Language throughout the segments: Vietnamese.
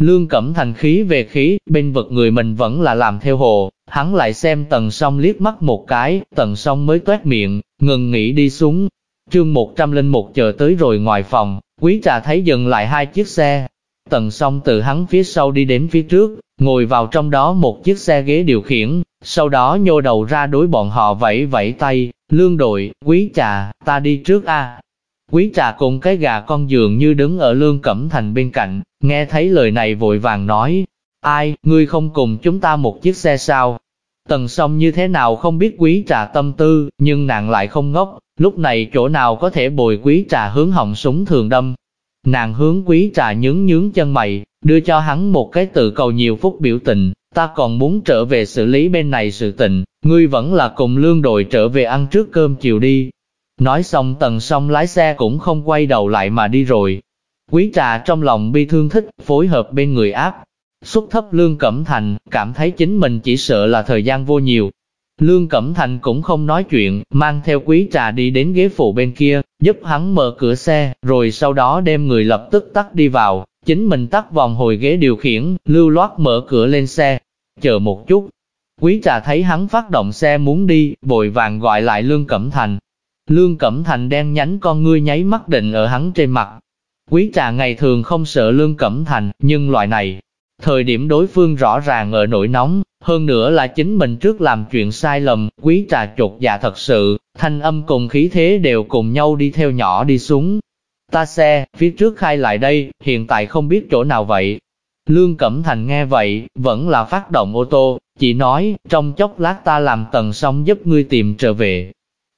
Lương Cẩm Thành khí về khí, bên vực người mình vẫn là làm theo hồ, hắn lại xem tần song liếc mắt một cái, tần song mới toét miệng, ngừng nghĩ đi xuống. Trương 101 chờ tới rồi ngoài phòng, quý trà thấy dừng lại hai chiếc xe. Tần song từ hắn phía sau đi đến phía trước, ngồi vào trong đó một chiếc xe ghế điều khiển, sau đó nhô đầu ra đối bọn họ vẫy vẫy tay, lương đội, quý trà, ta đi trước a. Quý trà cùng cái gà con giường như đứng ở lương cẩm thành bên cạnh, nghe thấy lời này vội vàng nói, ai, ngươi không cùng chúng ta một chiếc xe sao? Tần song như thế nào không biết quý trà tâm tư, nhưng nàng lại không ngốc, lúc này chỗ nào có thể bồi quý trà hướng họng súng thường đâm. Nàng hướng quý trà nhướng nhướng chân mày, đưa cho hắn một cái tự cầu nhiều phút biểu tình, ta còn muốn trở về xử lý bên này sự tình, ngươi vẫn là cùng lương đội trở về ăn trước cơm chiều đi. Nói xong tần song lái xe cũng không quay đầu lại mà đi rồi. Quý trà trong lòng bi thương thích, phối hợp bên người áp. Xuất thấp Lương Cẩm Thành, cảm thấy chính mình chỉ sợ là thời gian vô nhiều. Lương Cẩm Thành cũng không nói chuyện, mang theo quý trà đi đến ghế phụ bên kia, giúp hắn mở cửa xe, rồi sau đó đem người lập tức tắt đi vào, chính mình tắt vòng hồi ghế điều khiển, lưu loát mở cửa lên xe. Chờ một chút, quý trà thấy hắn phát động xe muốn đi, vội vàng gọi lại Lương Cẩm Thành, Lương Cẩm Thành đen nhánh con ngươi nháy mắt định ở hắn trên mặt. Quý trà ngày thường không sợ Lương Cẩm Thành, nhưng loại này, thời điểm đối phương rõ ràng ở nỗi nóng, hơn nữa là chính mình trước làm chuyện sai lầm, quý trà chột dạ thật sự, thanh âm cùng khí thế đều cùng nhau đi theo nhỏ đi xuống. Ta xe, phía trước khai lại đây, hiện tại không biết chỗ nào vậy. Lương Cẩm Thành nghe vậy, vẫn là phát động ô tô, chỉ nói, trong chốc lát ta làm tầng xong giúp ngươi tìm trở về.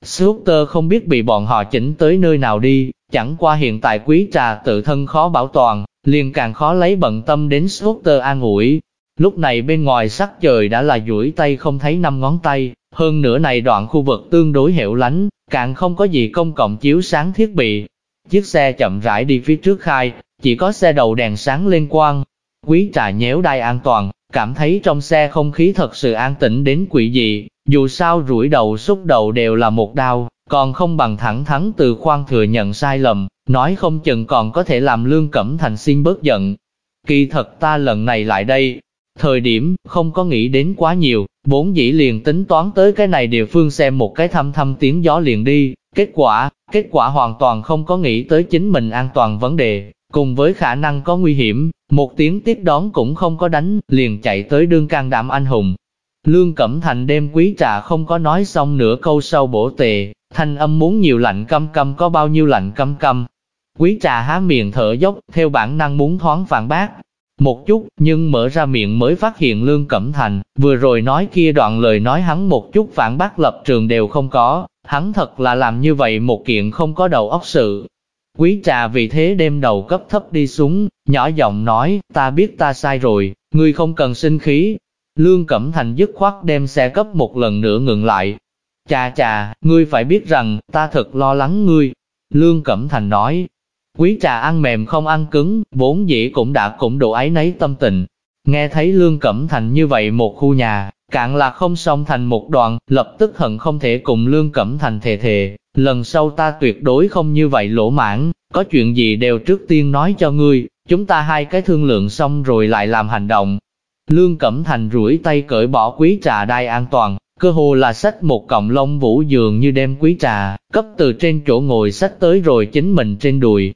Scooter không biết bị bọn họ chỉnh tới nơi nào đi, chẳng qua hiện tại quý trà tự thân khó bảo toàn, liền càng khó lấy bận tâm đến Scooter an ủi. Lúc này bên ngoài sắc trời đã là duỗi tay không thấy năm ngón tay, hơn nữa này đoạn khu vực tương đối hẻo lánh, càng không có gì công cộng chiếu sáng thiết bị. Chiếc xe chậm rãi đi phía trước khai, chỉ có xe đầu đèn sáng lên quang. Quý trà nhéo đai an toàn, cảm thấy trong xe không khí thật sự an tĩnh đến quỷ dị, dù sao rủi đầu xúc đầu đều là một đau, còn không bằng thẳng thắn từ khoan thừa nhận sai lầm, nói không chừng còn có thể làm lương cẩm thành xin bớt giận. Kỳ thật ta lần này lại đây, thời điểm không có nghĩ đến quá nhiều, bốn dĩ liền tính toán tới cái này địa phương xem một cái thăm thăm tiếng gió liền đi, kết quả, kết quả hoàn toàn không có nghĩ tới chính mình an toàn vấn đề, cùng với khả năng có nguy hiểm, một tiếng tiếp đón cũng không có đánh, liền chạy tới đương can đảm anh hùng, Lương Cẩm Thành đêm quý trà không có nói xong nửa câu sau bổ tề, thanh âm muốn nhiều lạnh căm căm có bao nhiêu lạnh căm căm. Quý trà há miệng thở dốc, theo bản năng muốn thoáng phản bác. Một chút, nhưng mở ra miệng mới phát hiện Lương Cẩm Thành, vừa rồi nói kia đoạn lời nói hắn một chút phản bác lập trường đều không có, hắn thật là làm như vậy một kiện không có đầu óc sự. Quý trà vì thế đem đầu cấp thấp đi xuống, nhỏ giọng nói, ta biết ta sai rồi, ngươi không cần sinh khí, Lương Cẩm Thành dứt khoát đem xe cấp một lần nữa ngừng lại. Chà chà, ngươi phải biết rằng, ta thật lo lắng ngươi. Lương Cẩm Thành nói, quý trà ăn mềm không ăn cứng, vốn dĩ cũng đã cũng độ ấy nấy tâm tình. Nghe thấy Lương Cẩm Thành như vậy một khu nhà, cạn là không xong thành một đoạn, lập tức hận không thể cùng Lương Cẩm Thành thề thề. Lần sau ta tuyệt đối không như vậy lỗ mãn, có chuyện gì đều trước tiên nói cho ngươi, chúng ta hai cái thương lượng xong rồi lại làm hành động, Lương Cẩm Thành rủi tay cởi bỏ quý trà đai an toàn, cơ hồ là sách một cọng lông vũ dường như đem quý trà, cấp từ trên chỗ ngồi sách tới rồi chính mình trên đùi.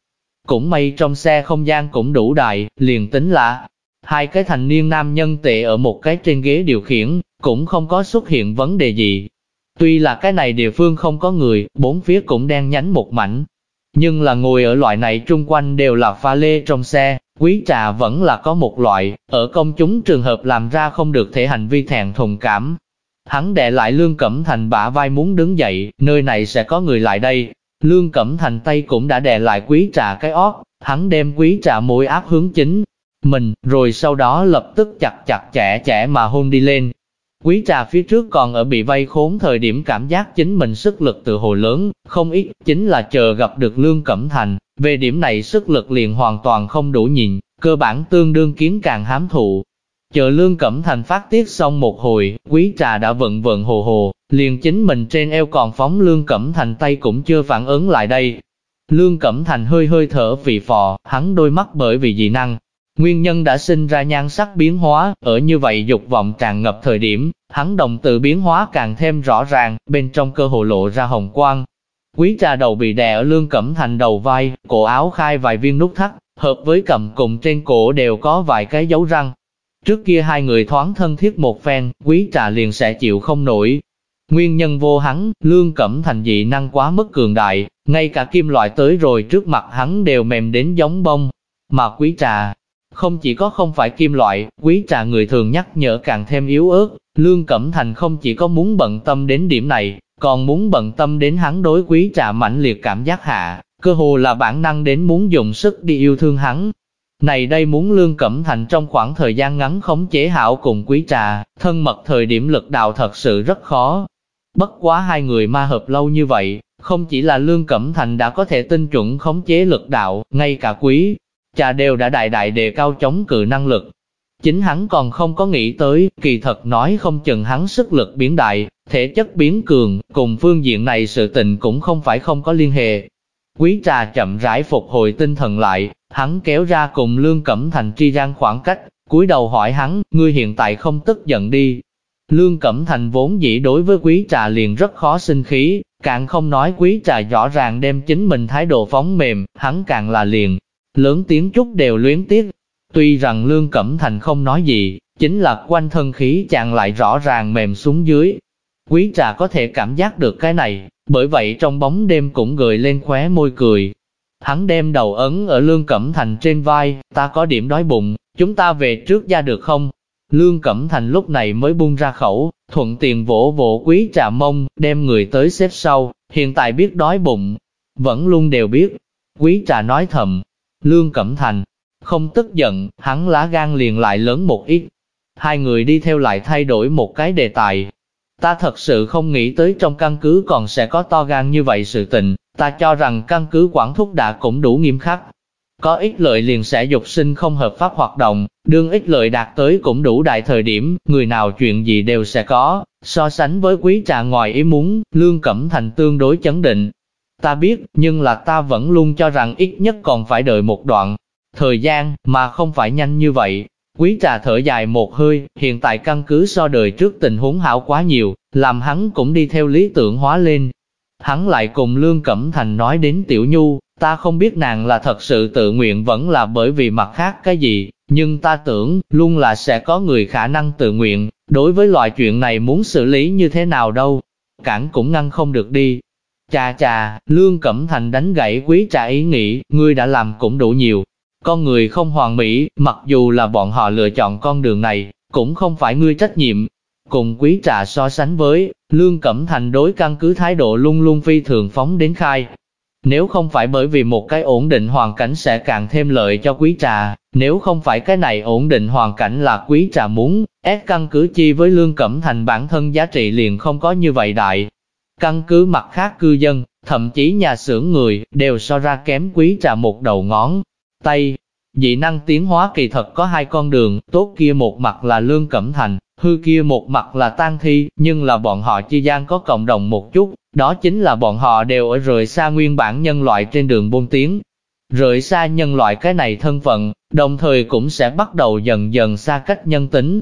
Cũng may trong xe không gian cũng đủ đại, liền tính là hai cái thành niên nam nhân tệ ở một cái trên ghế điều khiển, cũng không có xuất hiện vấn đề gì. Tuy là cái này địa phương không có người, bốn phía cũng đen nhánh một mảnh, nhưng là ngồi ở loại này trung quanh đều là pha lê trong xe, quý trà vẫn là có một loại, ở công chúng trường hợp làm ra không được thể hành vi thẹn thùng cảm. Hắn đệ lại Lương Cẩm Thành bả vai muốn đứng dậy, nơi này sẽ có người lại đây. Lương Cẩm Thành tay cũng đã đè lại quý trà cái ót, hắn đem quý trà môi áp hướng chính mình, rồi sau đó lập tức chặt chặt chẽ chẽ mà hôn đi lên, Quý trà phía trước còn ở bị vây khốn thời điểm cảm giác chính mình sức lực từ hồ lớn, không ít, chính là chờ gặp được Lương Cẩm Thành, về điểm này sức lực liền hoàn toàn không đủ nhìn, cơ bản tương đương kiến càng hám thụ. Chờ Lương Cẩm Thành phát tiết xong một hồi, quý trà đã vận vận hồ hồ, liền chính mình trên eo còn phóng Lương Cẩm Thành tay cũng chưa phản ứng lại đây. Lương Cẩm Thành hơi hơi thở vì phò, hắn đôi mắt bởi vì dị năng, Nguyên nhân đã sinh ra nhan sắc biến hóa, ở như vậy dục vọng tràn ngập thời điểm, hắn đồng từ biến hóa càng thêm rõ ràng, bên trong cơ hồ lộ ra hồng quang. Quý trà đầu bị đè ở lương cẩm thành đầu vai, cổ áo khai vài viên nút thắt, hợp với cầm cùng trên cổ đều có vài cái dấu răng. Trước kia hai người thoáng thân thiết một phen, quý trà liền sẽ chịu không nổi. Nguyên nhân vô hắn, lương cẩm thành dị năng quá mức cường đại, ngay cả kim loại tới rồi trước mặt hắn đều mềm đến giống bông. Mà quý trà, không chỉ có không phải kim loại, quý trà người thường nhắc nhở càng thêm yếu ớt, Lương Cẩm Thành không chỉ có muốn bận tâm đến điểm này, còn muốn bận tâm đến hắn đối quý trà mãnh liệt cảm giác hạ, cơ hồ là bản năng đến muốn dùng sức đi yêu thương hắn. Này đây muốn Lương Cẩm Thành trong khoảng thời gian ngắn khống chế hảo cùng quý trà, thân mật thời điểm lực đạo thật sự rất khó. Bất quá hai người ma hợp lâu như vậy, không chỉ là Lương Cẩm Thành đã có thể tinh chuẩn khống chế lực đạo, ngay cả quý trà đều đã đại đại đề cao chống cự năng lực. Chính hắn còn không có nghĩ tới, kỳ thật nói không chừng hắn sức lực biến đại, thể chất biến cường, cùng phương diện này sự tình cũng không phải không có liên hệ. Quý trà chậm rãi phục hồi tinh thần lại, hắn kéo ra cùng Lương Cẩm Thành tri gian khoảng cách, cúi đầu hỏi hắn, ngươi hiện tại không tức giận đi. Lương Cẩm Thành vốn dĩ đối với quý trà liền rất khó sinh khí, càng không nói quý trà rõ ràng đem chính mình thái độ phóng mềm, hắn càng là liền, lớn tiếng chút đều luyến tiếc. Tuy rằng Lương Cẩm Thành không nói gì, chính là quanh thân khí chàng lại rõ ràng mềm xuống dưới. Quý trà có thể cảm giác được cái này, bởi vậy trong bóng đêm cũng gợi lên khóe môi cười. Hắn đem đầu ấn ở Lương Cẩm Thành trên vai, ta có điểm đói bụng, chúng ta về trước ra được không? Lương Cẩm Thành lúc này mới buông ra khẩu, thuận tiền vỗ vỗ quý trà mông, đem người tới xếp sau, hiện tại biết đói bụng, vẫn luôn đều biết. Quý trà nói thầm, Lương Cẩm Thành, không tức giận, hắn lá gan liền lại lớn một ít. Hai người đi theo lại thay đổi một cái đề tài. Ta thật sự không nghĩ tới trong căn cứ còn sẽ có to gan như vậy sự tình, ta cho rằng căn cứ quản thúc đã cũng đủ nghiêm khắc. Có ít lợi liền sẽ dục sinh không hợp pháp hoạt động, đương ít lợi đạt tới cũng đủ đại thời điểm, người nào chuyện gì đều sẽ có. So sánh với quý trà ngoài ý muốn, Lương Cẩm Thành tương đối chấn định, Ta biết, nhưng là ta vẫn luôn cho rằng ít nhất còn phải đợi một đoạn thời gian, mà không phải nhanh như vậy. Quý trà thở dài một hơi, hiện tại căn cứ so đời trước tình huống hảo quá nhiều, làm hắn cũng đi theo lý tưởng hóa lên. Hắn lại cùng Lương Cẩm Thành nói đến Tiểu Nhu, ta không biết nàng là thật sự tự nguyện vẫn là bởi vì mặt khác cái gì, nhưng ta tưởng, luôn là sẽ có người khả năng tự nguyện, đối với loại chuyện này muốn xử lý như thế nào đâu, cản cũng ngăn không được đi, Chà chà, Lương Cẩm Thành đánh gãy quý trà ý nghĩ, ngươi đã làm cũng đủ nhiều. Con người không hoàn mỹ, mặc dù là bọn họ lựa chọn con đường này, cũng không phải ngươi trách nhiệm. Cùng quý trà so sánh với, Lương Cẩm Thành đối căn cứ thái độ luôn luôn phi thường phóng đến khai. Nếu không phải bởi vì một cái ổn định hoàn cảnh sẽ càng thêm lợi cho quý trà, nếu không phải cái này ổn định hoàn cảnh là quý trà muốn, ép căn cứ chi với Lương Cẩm Thành bản thân giá trị liền không có như vậy đại, Căn cứ mặt khác cư dân, thậm chí nhà xưởng người, đều so ra kém quý trà một đầu ngón. Tay, dị năng tiến hóa kỳ thật có hai con đường, tốt kia một mặt là lương cẩm thành, hư kia một mặt là tan thi, nhưng là bọn họ chi gian có cộng đồng một chút, đó chính là bọn họ đều ở rời xa nguyên bản nhân loại trên đường buôn tiến. Rời xa nhân loại cái này thân phận, đồng thời cũng sẽ bắt đầu dần dần xa cách nhân tính.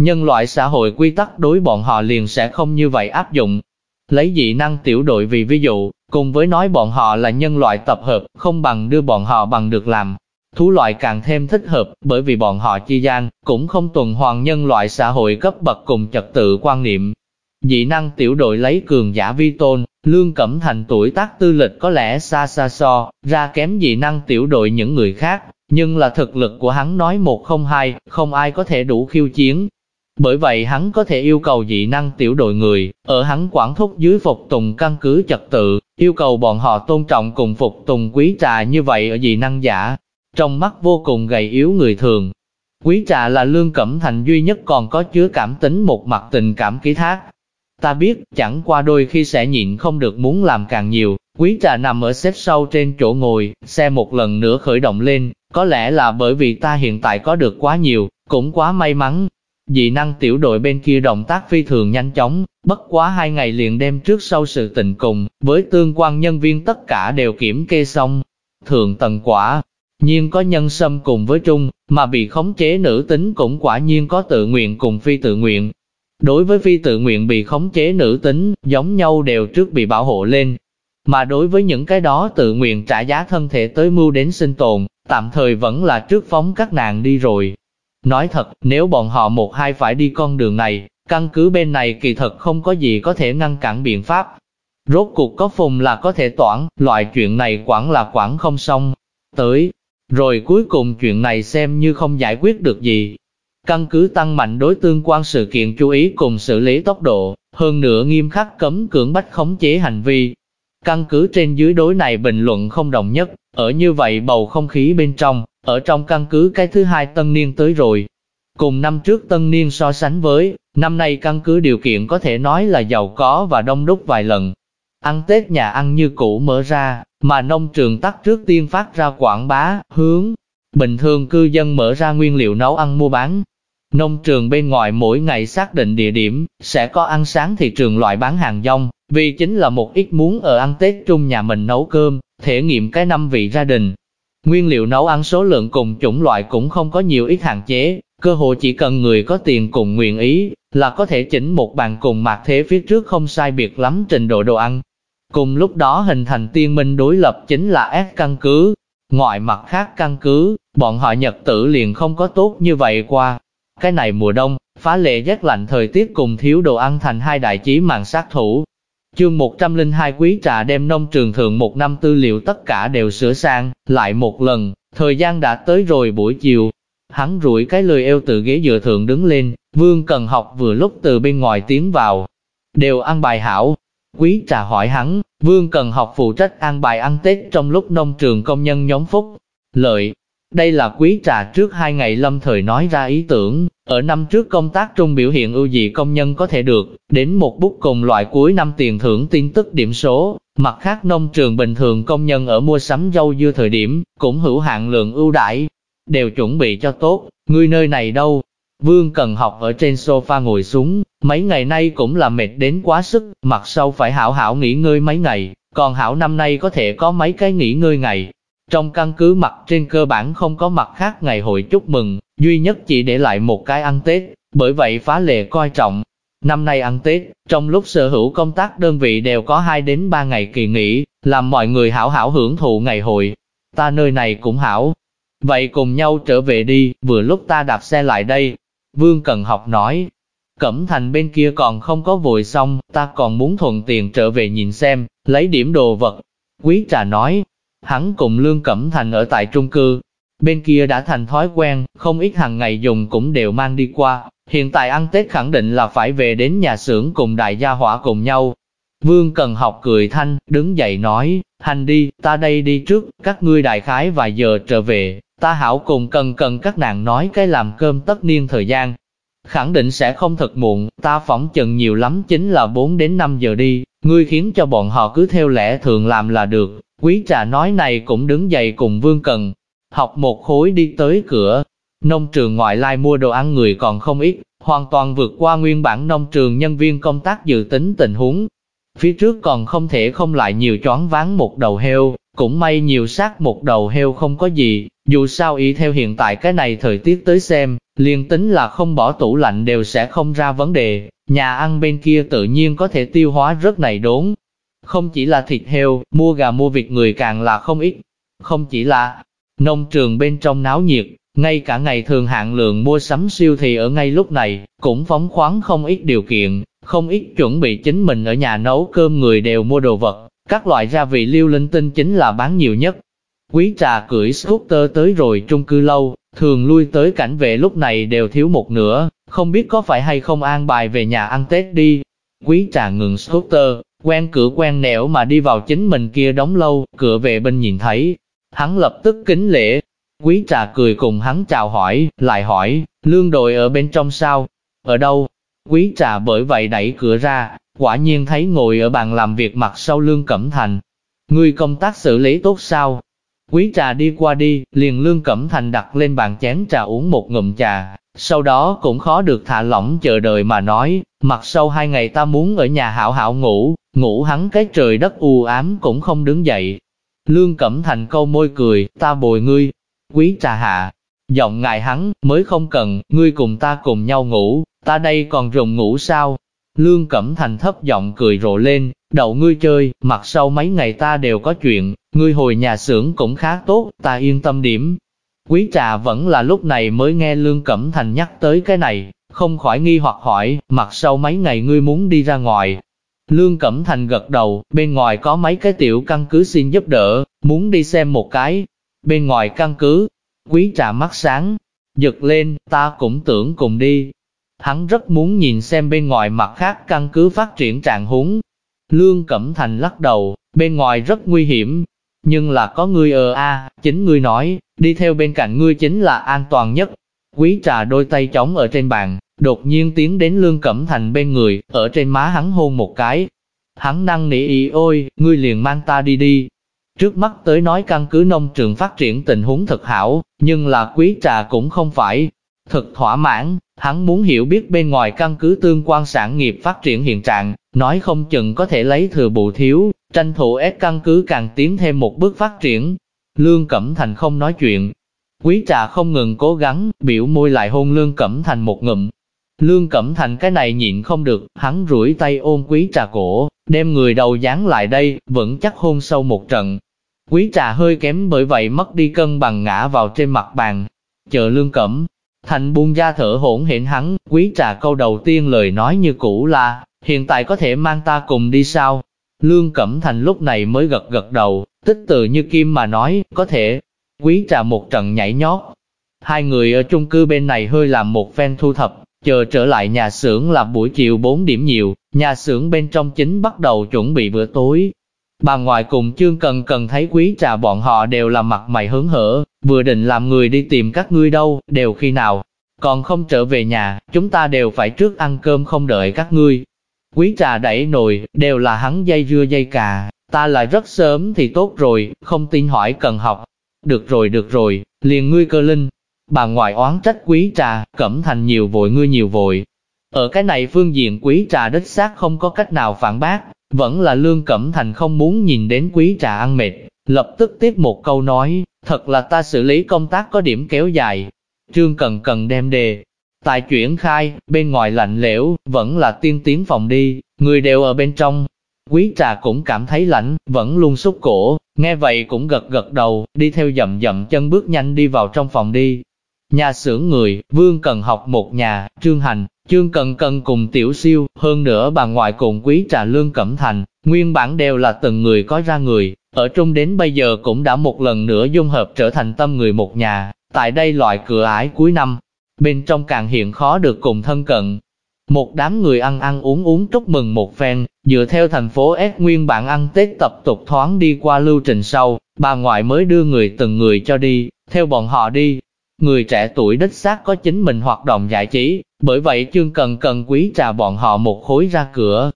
Nhân loại xã hội quy tắc đối bọn họ liền sẽ không như vậy áp dụng, Lấy dị năng tiểu đội vì ví dụ, cùng với nói bọn họ là nhân loại tập hợp, không bằng đưa bọn họ bằng được làm. Thú loại càng thêm thích hợp, bởi vì bọn họ chi gian, cũng không tuần hoàn nhân loại xã hội cấp bậc cùng trật tự quan niệm. Dị năng tiểu đội lấy cường giả vi tôn, lương cẩm thành tuổi tác tư lịch có lẽ xa xa so, ra kém dị năng tiểu đội những người khác, nhưng là thực lực của hắn nói một không hai, không ai có thể đủ khiêu chiến, bởi vậy hắn có thể yêu cầu dị năng tiểu đội người, ở hắn quản thúc dưới phục tùng căn cứ trật tự, yêu cầu bọn họ tôn trọng cùng phục tùng quý trà như vậy ở dị năng giả. Trong mắt vô cùng gầy yếu người thường, quý trà là lương cẩm thành duy nhất còn có chứa cảm tính một mặt tình cảm ký thác. Ta biết, chẳng qua đôi khi sẽ nhịn không được muốn làm càng nhiều, quý trà nằm ở xếp sau trên chỗ ngồi, xe một lần nữa khởi động lên, có lẽ là bởi vì ta hiện tại có được quá nhiều, cũng quá may mắn, Dị năng tiểu đội bên kia động tác phi thường nhanh chóng, bất quá hai ngày liền đem trước sau sự tình cùng, với tương quan nhân viên tất cả đều kiểm kê xong. Thường tầng quả, nhiên có nhân xâm cùng với trung, mà bị khống chế nữ tính cũng quả nhiên có tự nguyện cùng phi tự nguyện. Đối với phi tự nguyện bị khống chế nữ tính, giống nhau đều trước bị bảo hộ lên. Mà đối với những cái đó tự nguyện trả giá thân thể tới mưu đến sinh tồn, tạm thời vẫn là trước phóng các nàng đi rồi. Nói thật, nếu bọn họ một hai phải đi con đường này, căn cứ bên này kỳ thật không có gì có thể ngăn cản biện pháp. Rốt cuộc có phùng là có thể toản, loại chuyện này quản là quản không xong. Tới, rồi cuối cùng chuyện này xem như không giải quyết được gì. Căn cứ tăng mạnh đối tương quan sự kiện chú ý cùng xử lý tốc độ, hơn nữa nghiêm khắc cấm cưỡng bách khống chế hành vi. Căn cứ trên dưới đối này bình luận không đồng nhất, ở như vậy bầu không khí bên trong, ở trong căn cứ cái thứ hai tân niên tới rồi. Cùng năm trước tân niên so sánh với, năm nay căn cứ điều kiện có thể nói là giàu có và đông đúc vài lần. Ăn Tết nhà ăn như cũ mở ra, mà nông trường tắt trước tiên phát ra quảng bá, hướng. Bình thường cư dân mở ra nguyên liệu nấu ăn mua bán. Nông trường bên ngoài mỗi ngày xác định địa điểm, sẽ có ăn sáng thị trường loại bán hàng rong, vì chính là một ít muốn ở ăn Tết chung nhà mình nấu cơm, thể nghiệm cái năm vị gia đình. Nguyên liệu nấu ăn số lượng cùng chủng loại cũng không có nhiều ít hạn chế, cơ hội chỉ cần người có tiền cùng nguyện ý, là có thể chỉnh một bàn cùng mạc thế phía trước không sai biệt lắm trình độ đồ ăn. Cùng lúc đó hình thành tiên minh đối lập chính là S căn cứ. Ngoại mặt khác căn cứ, bọn họ nhật tử liền không có tốt như vậy qua. Cái này mùa đông, phá lệ rét lạnh thời tiết cùng thiếu đồ ăn thành hai đại chí mạng sát thủ. Chương 102 quý trà đem nông trường thượng một năm tư liệu tất cả đều sửa sang, lại một lần, thời gian đã tới rồi buổi chiều. Hắn rủi cái lười eo từ ghế dựa thượng đứng lên, vương cần học vừa lúc từ bên ngoài tiến vào. Đều ăn bài hảo, Quý trà hỏi hắn, Vương cần học phụ trách ăn bài ăn Tết trong lúc nông trường công nhân nhóm phúc. Lợi, đây là quý trà trước hai ngày lâm thời nói ra ý tưởng, ở năm trước công tác trung biểu hiện ưu dị công nhân có thể được, đến một bút cùng loại cuối năm tiền thưởng tin tức điểm số, mặt khác nông trường bình thường công nhân ở mua sắm dâu dưa thời điểm, cũng hữu hạn lượng ưu đãi, đều chuẩn bị cho tốt, người nơi này đâu, Vương Cần học ở trên sofa ngồi xuống, mấy ngày nay cũng là mệt đến quá sức, mặt sau phải hảo hảo nghỉ ngơi mấy ngày, còn hảo năm nay có thể có mấy cái nghỉ ngơi ngày. Trong căn cứ mặt trên cơ bản không có mặt khác ngày hội chúc mừng, duy nhất chỉ để lại một cái ăn Tết, bởi vậy phá lệ coi trọng. Năm nay ăn Tết, trong lúc sở hữu công tác đơn vị đều có 2 đến 3 ngày kỳ nghỉ, làm mọi người hảo hảo hưởng thụ ngày hội. Ta nơi này cũng hảo. Vậy cùng nhau trở về đi, vừa lúc ta đạp xe lại đây, Vương Cần Học nói, Cẩm Thành bên kia còn không có vội xong, ta còn muốn thuận tiền trở về nhìn xem, lấy điểm đồ vật. Quý trà nói, hắn cùng Lương Cẩm Thành ở tại trung cư, bên kia đã thành thói quen, không ít hàng ngày dùng cũng đều mang đi qua. Hiện tại ăn Tết khẳng định là phải về đến nhà xưởng cùng đại gia hỏa cùng nhau. Vương Cần Học cười thanh, đứng dậy nói, hành đi, ta đây đi trước, các ngươi đại khái vài giờ trở về, ta hảo cùng cần cần các nàng nói cái làm cơm tất niên thời gian. Khẳng định sẽ không thật muộn, ta phỏng chừng nhiều lắm chính là 4 đến 5 giờ đi, ngươi khiến cho bọn họ cứ theo lẽ thường làm là được. Quý trà nói này cũng đứng dậy cùng Vương Cần, học một khối đi tới cửa. Nông trường ngoại lai mua đồ ăn người còn không ít, hoàn toàn vượt qua nguyên bản nông trường nhân viên công tác dự tính tình huống. Phía trước còn không thể không lại nhiều choáng ván một đầu heo, cũng may nhiều sát một đầu heo không có gì, dù sao y theo hiện tại cái này thời tiết tới xem, liền tính là không bỏ tủ lạnh đều sẽ không ra vấn đề, nhà ăn bên kia tự nhiên có thể tiêu hóa rất này đốn. Không chỉ là thịt heo, mua gà mua vịt người càng là không ít. Không chỉ là nông trường bên trong náo nhiệt, ngay cả ngày thường hạn lượng mua sắm siêu thị ở ngay lúc này, cũng phóng khoáng không ít điều kiện, không ít chuẩn bị chính mình ở nhà nấu cơm người đều mua đồ vật, các loại gia vị lưu linh tinh chính là bán nhiều nhất. Quý trà cưỡi scooter tới rồi trung cư lâu, thường lui tới cảnh vệ lúc này đều thiếu một nửa, không biết có phải hay không an bài về nhà ăn Tết đi. Quý trà ngừng scooter, quen cửa quen nẻo mà đi vào chính mình kia đóng lâu, cửa vệ bên nhìn thấy. Hắn lập tức kính lễ. Quý trà cười cùng hắn chào hỏi, lại hỏi, lương đội ở bên trong sao? Ở đâu? Quý trà bởi vậy đẩy cửa ra, quả nhiên thấy ngồi ở bàn làm việc mặt sau lương cẩm thành. Người công tác xử lý tốt sao? Quý trà đi qua đi, liền lương cẩm thành đặt lên bàn chén trà uống một ngụm trà, sau đó cũng khó được thả lỏng chờ đợi mà nói, mặt sau hai ngày ta muốn ở nhà hảo hảo ngủ, ngủ hắn cái trời đất u ám cũng không đứng dậy. Lương Cẩm Thành câu môi cười, ta bồi ngươi. quý trà hạ. Giọng ngài hắn, mới không cần, ngươi cùng ta cùng nhau ngủ, ta đây còn rùng ngủ sao? Lương Cẩm Thành thấp giọng cười rộ lên, đậu ngươi chơi, mặt sau mấy ngày ta đều có chuyện, ngươi hồi nhà xưởng cũng khá tốt, ta yên tâm điểm. Quý trà vẫn là lúc này mới nghe Lương Cẩm Thành nhắc tới cái này, không khỏi nghi hoặc hỏi, mặt sau mấy ngày ngươi muốn đi ra ngoài. Lương Cẩm Thành gật đầu, bên ngoài có mấy cái tiểu căn cứ xin giúp đỡ, muốn đi xem một cái. Bên ngoài căn cứ, quý trà mắt sáng, giật lên, ta cũng tưởng cùng đi. Hắn rất muốn nhìn xem bên ngoài mặt khác căn cứ phát triển trạng huống. Lương Cẩm Thành lắc đầu, bên ngoài rất nguy hiểm, nhưng là có ngươi ở ờ a, chính ngươi nói, đi theo bên cạnh ngươi chính là an toàn nhất. Quý trà đôi tay chống ở trên bàn, đột nhiên tiến đến Lương Cẩm Thành bên người, ở trên má hắn hôn một cái. Hắn năng nỉ ý ôi, ngươi liền mang ta đi đi. Trước mắt tới nói căn cứ nông trường phát triển tình huống thật hảo, nhưng là quý trà cũng không phải. Thật thỏa mãn, hắn muốn hiểu biết bên ngoài căn cứ tương quan sản nghiệp phát triển hiện trạng, nói không chừng có thể lấy thừa bù thiếu, tranh thủ ép căn cứ càng tiến thêm một bước phát triển. Lương Cẩm Thành không nói chuyện. Quý trà không ngừng cố gắng, biểu môi lại hôn Lương Cẩm Thành một ngụm, Lương Cẩm Thành cái này nhịn không được, hắn rủi tay ôm quý trà cổ, đem người đầu dán lại đây, vẫn chắc hôn sâu một trận. Quý trà hơi kém bởi vậy mất đi cân bằng ngã vào trên mặt bàn. Chờ Lương Cẩm Thành buông ra thở hỗn hển hắn, quý trà câu đầu tiên lời nói như cũ là, hiện tại có thể mang ta cùng đi sao? Lương Cẩm Thành lúc này mới gật gật đầu, tích từ như kim mà nói, có thể. Quý trà một trận nhảy nhót. Hai người ở chung cư bên này hơi làm một phen thu thập, Chờ trở lại nhà xưởng là buổi chiều 4 điểm nhiều, nhà xưởng bên trong chính bắt đầu chuẩn bị bữa tối. Bà ngoại cùng chương cần cần thấy quý trà bọn họ đều là mặt mày hớn hở, vừa định làm người đi tìm các ngươi đâu, đều khi nào. Còn không trở về nhà, chúng ta đều phải trước ăn cơm không đợi các ngươi. Quý trà đẩy nồi, đều là hắn dây dưa dây cà, ta lại rất sớm thì tốt rồi, không tin hỏi cần học. Được rồi được rồi, liền ngươi cơ linh, Bà ngoại oán trách quý trà, cẩm thành nhiều vội ngươi nhiều vội. Ở cái này phương diện quý trà đích xác không có cách nào phản bác, vẫn là lương cẩm thành không muốn nhìn đến quý trà ăn mệt, lập tức tiếp một câu nói, thật là ta xử lý công tác có điểm kéo dài. Trương cần cần đem đề, tại chuyển khai, bên ngoài lạnh lẽo, vẫn là tiên tiến phòng đi, người đều ở bên trong. Quý trà cũng cảm thấy lạnh, vẫn luôn xúc cổ, nghe vậy cũng gật gật đầu, đi theo dậm dậm chân bước nhanh đi vào trong phòng đi. Nhà xưởng người, Vương Cần học một nhà, Trương Hành, Trương Cần Cần cùng Tiểu Siêu, hơn nữa bà ngoại cùng quý trà lương cẩm thành, nguyên bản đều là từng người có ra người, ở trung đến bây giờ cũng đã một lần nữa dung hợp trở thành tâm người một nhà, tại đây loại cửa ái cuối năm, bên trong càng hiện khó được cùng thân cận. Một đám người ăn ăn uống uống chúc mừng một phen, dựa theo thành phố S nguyên bản ăn Tết tập tục thoáng đi qua lưu trình sau, bà ngoại mới đưa người từng người cho đi, theo bọn họ đi, Người trẻ tuổi đích xác có chính mình hoạt động giải trí, bởi vậy chương cần cần quý trà bọn họ một khối ra cửa.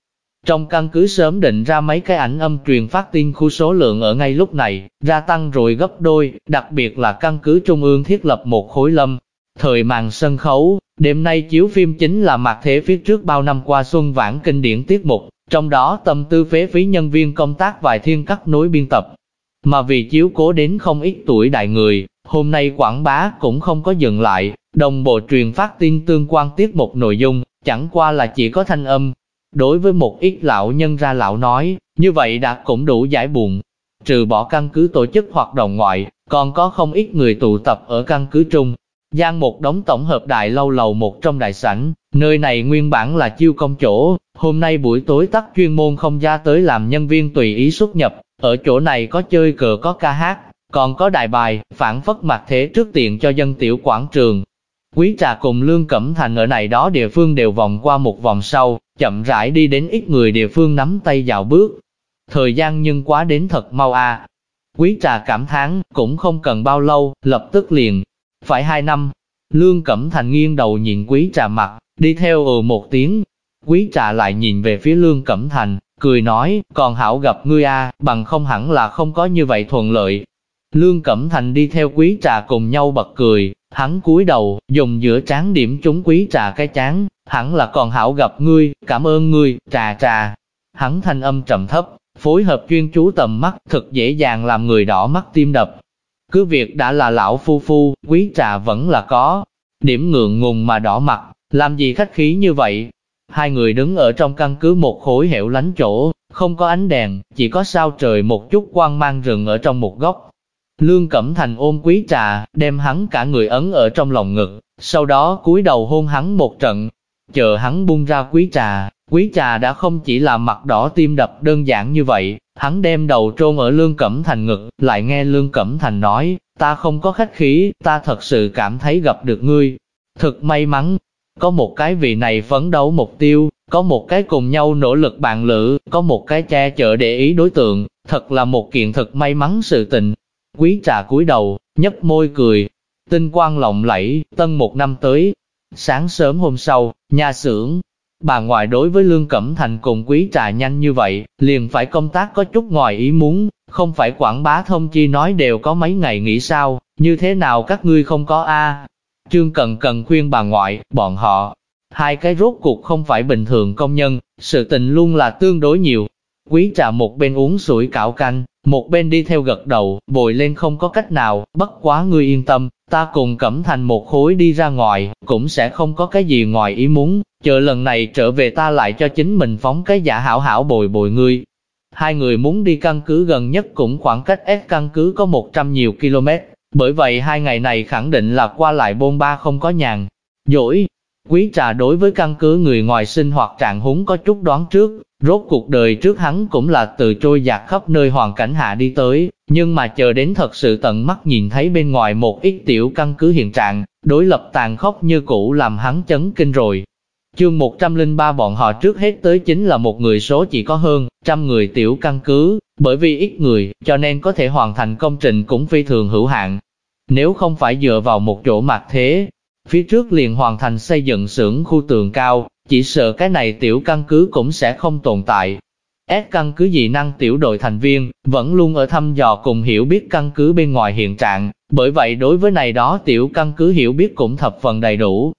Trong căn cứ sớm định ra mấy cái ảnh âm truyền phát tin khu số lượng ở ngay lúc này, ra tăng rồi gấp đôi, đặc biệt là căn cứ trung ương thiết lập một khối lâm. Thời màn sân khấu, đêm nay chiếu phim chính là mặt thế phía trước bao năm qua xuân vãn kinh điển tiết mục, trong đó tâm tư phế phí nhân viên công tác vài thiên cắt nối biên tập. Mà vì chiếu cố đến không ít tuổi đại người, Hôm nay quảng bá cũng không có dừng lại, đồng bộ truyền phát tin tương quan tiết mục nội dung, chẳng qua là chỉ có thanh âm. Đối với một ít lão nhân ra lão nói, như vậy đã cũng đủ giải buồn. Trừ bỏ căn cứ tổ chức hoạt động ngoại, còn có không ít người tụ tập ở căn cứ trung. Giang một đống tổng hợp đại lâu lầu một trong đại sảnh, nơi này nguyên bản là chiêu công chỗ, hôm nay buổi tối tắt chuyên môn không ra tới làm nhân viên tùy ý xuất nhập, ở chỗ này có chơi cờ có ca hát, còn có đại bài, phản phất mặt thế trước tiện cho dân tiểu quảng trường. Quý trà cùng Lương Cẩm Thành ở này đó địa phương đều vòng qua một vòng sau, chậm rãi đi đến ít người địa phương nắm tay dạo bước. Thời gian nhưng quá đến thật mau a. Quý trà cảm thán, cũng không cần bao lâu, lập tức liền. Phải hai năm. Lương Cẩm Thành nghiêng đầu nhìn quý trà mặt, đi theo ừ một tiếng. Quý trà lại nhìn về phía Lương Cẩm Thành, cười nói, còn hảo gặp ngươi a, bằng không hẳn là không có như vậy thuận lợi, Lương Cẩm Thành đi theo quý trà cùng nhau bật cười, hắn cúi đầu, dùng giữa trán điểm trúng quý trà cái chán, hẳn là còn hảo gặp ngươi, cảm ơn ngươi, trà trà. Hắn thanh âm trầm thấp, phối hợp chuyên chú tầm mắt, thật dễ dàng làm người đỏ mắt tim đập. Cứ việc đã là lão phu phu, quý trà vẫn là có. Điểm ngượng ngùng mà đỏ mặt, làm gì khách khí như vậy? Hai người đứng ở trong căn cứ một khối hẻo lánh chỗ, không có ánh đèn, chỉ có sao trời một chút quang mang rừng ở trong một góc. Lương Cẩm Thành ôm quý trà, đem hắn cả người ấn ở trong lòng ngực, sau đó cúi đầu hôn hắn một trận. Chờ hắn buông ra quý trà, quý trà đã không chỉ là mặt đỏ tim đập đơn giản như vậy, hắn đem đầu trôn ở Lương Cẩm Thành ngực, lại nghe Lương Cẩm Thành nói, ta không có khách khí, ta thật sự cảm thấy gặp được ngươi. thật may mắn, có một cái vị này phấn đấu mục tiêu, có một cái cùng nhau nỗ lực bạn lữ, có một cái che chở để ý đối tượng, thật là một kiện thật may mắn sự tình. Quý trà cúi đầu, nhấp môi cười, tinh quang lộng lẫy, tân một năm tới. Sáng sớm hôm sau, nhà xưởng, bà ngoại đối với Lương Cẩm Thành cùng quý trà nhanh như vậy, liền phải công tác có chút ngoài ý muốn, không phải quảng bá thông chi nói đều có mấy ngày nghỉ sao, như thế nào các ngươi không có a Trương Cần cần khuyên bà ngoại, bọn họ, hai cái rốt cuộc không phải bình thường công nhân, sự tình luôn là tương đối nhiều. Quý trà một bên uống sủi cảo canh, một bên đi theo gật đầu, bồi lên không có cách nào, bất quá ngươi yên tâm, ta cùng Cẩm Thành một khối đi ra ngoài, cũng sẽ không có cái gì ngoài ý muốn, chờ lần này trở về ta lại cho chính mình phóng cái giả hảo hảo bồi bồi ngươi. Hai người muốn đi căn cứ gần nhất cũng khoảng cách S căn cứ có 100 nhiều km, bởi vậy hai ngày này khẳng định là qua lại bôn ba không có nhàn. Dỗi, quý trà đối với căn cứ người ngoài sinh hoạt trạng húng có chút đoán trước, rốt cuộc đời trước hắn cũng là từ trôi dạt khắp nơi hoàn cảnh hạ đi tới, nhưng mà chờ đến thật sự tận mắt nhìn thấy bên ngoài một ít tiểu căn cứ hiện trạng, đối lập tàn khốc như cũ làm hắn chấn kinh rồi. Chương 103 bọn họ trước hết tới chính là một người số chỉ có hơn trăm người tiểu căn cứ, bởi vì ít người, cho nên có thể hoàn thành công trình cũng phi thường hữu hạn. Nếu không phải dựa vào một chỗ mặt thế, phía trước liền hoàn thành xây dựng xưởng khu tường cao, chỉ sợ cái này tiểu căn cứ cũng sẽ không tồn tại. S căn cứ dị năng tiểu đội thành viên, vẫn luôn ở thăm dò cùng hiểu biết căn cứ bên ngoài hiện trạng, bởi vậy đối với này đó tiểu căn cứ hiểu biết cũng thập phần đầy đủ.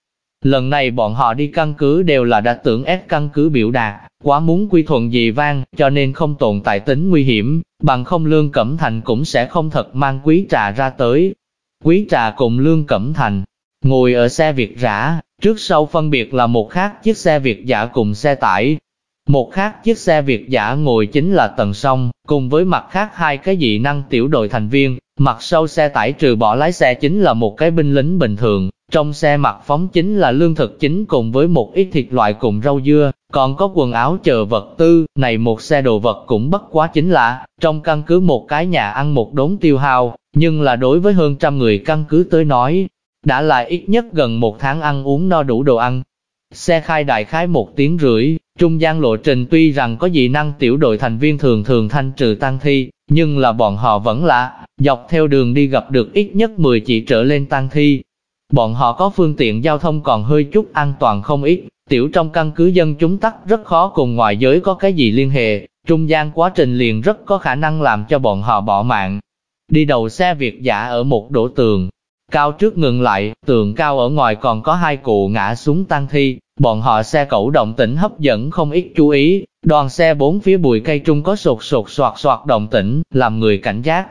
Lần này bọn họ đi căn cứ đều là đã tưởng S căn cứ biểu đạt, quá muốn quy thuận dị vang, cho nên không tồn tại tính nguy hiểm, bằng không Lương Cẩm Thành cũng sẽ không thật mang quý trà ra tới. Quý trà cùng Lương Cẩm Thành, ngồi ở xe Việt rã, trước sau phân biệt là một khác chiếc xe Việt giả cùng xe tải. Một khác chiếc xe Việt giả ngồi chính là Tần Song, cùng với mặt khác hai cái dị năng tiểu đội thành viên, mặt sau xe tải trừ bỏ lái xe chính là một cái binh lính bình thường, trong xe mặt phóng chính là lương thực chính cùng với một ít thịt loại cùng rau dưa, còn có quần áo chờ vật tư, này một xe đồ vật cũng bất quá chính là, trong căn cứ một cái nhà ăn một đốn tiêu hao, nhưng là đối với hơn trăm người căn cứ tới nói, đã là ít nhất gần một tháng ăn uống no đủ đồ ăn. Xe khai đại khái một tiếng rưỡi, trung gian lộ trình tuy rằng có dị năng tiểu đội thành viên thường thường thanh trừ tăng thi, nhưng là bọn họ vẫn là, dọc theo đường đi gặp được ít nhất 10 chỉ trở lên tăng thi, Bọn họ có phương tiện giao thông còn hơi chút an toàn không ít, tiểu trong căn cứ dân chúng tắc rất khó cùng ngoại giới có cái gì liên hệ, trung gian quá trình liền rất có khả năng làm cho bọn họ bỏ mạng. Đi đầu xe Việt giả ở một đổ tường, cao trước ngừng lại, tường cao ở ngoài còn có hai cụ ngã xuống tăng thi, bọn họ xe cẩu động tĩnh hấp dẫn không ít chú ý, đoàn xe bốn phía bụi cây trung có sột sột soạt soạt động tĩnh, làm người cảnh giác,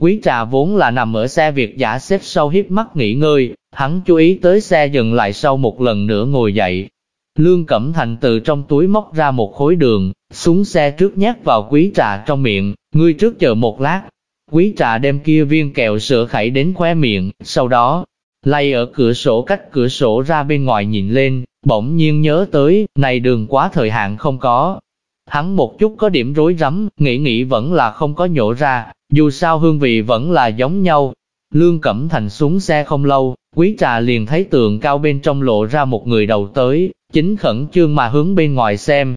Quý trà vốn là nằm ở xe Việt giả xếp sau hiếp mắt nghỉ ngơi, hắn chú ý tới xe dừng lại sau một lần nữa ngồi dậy. Lương Cẩm Thành từ trong túi móc ra một khối đường, xuống xe trước nhét vào quý trà trong miệng, ngươi trước chờ một lát. Quý trà đem kia viên kẹo sữa khẩy đến khóe miệng, sau đó, lay ở cửa sổ cách cửa sổ ra bên ngoài nhìn lên, bỗng nhiên nhớ tới, này đường quá thời hạn không có. Hắn một chút có điểm rối rắm, nghĩ nghĩ vẫn là không có nhổ ra, dù sao hương vị vẫn là giống nhau. Lương Cẩm Thành xuống xe không lâu, quý trà liền thấy tường cao bên trong lộ ra một người đầu tới, chính khẩn trương mà hướng bên ngoài xem.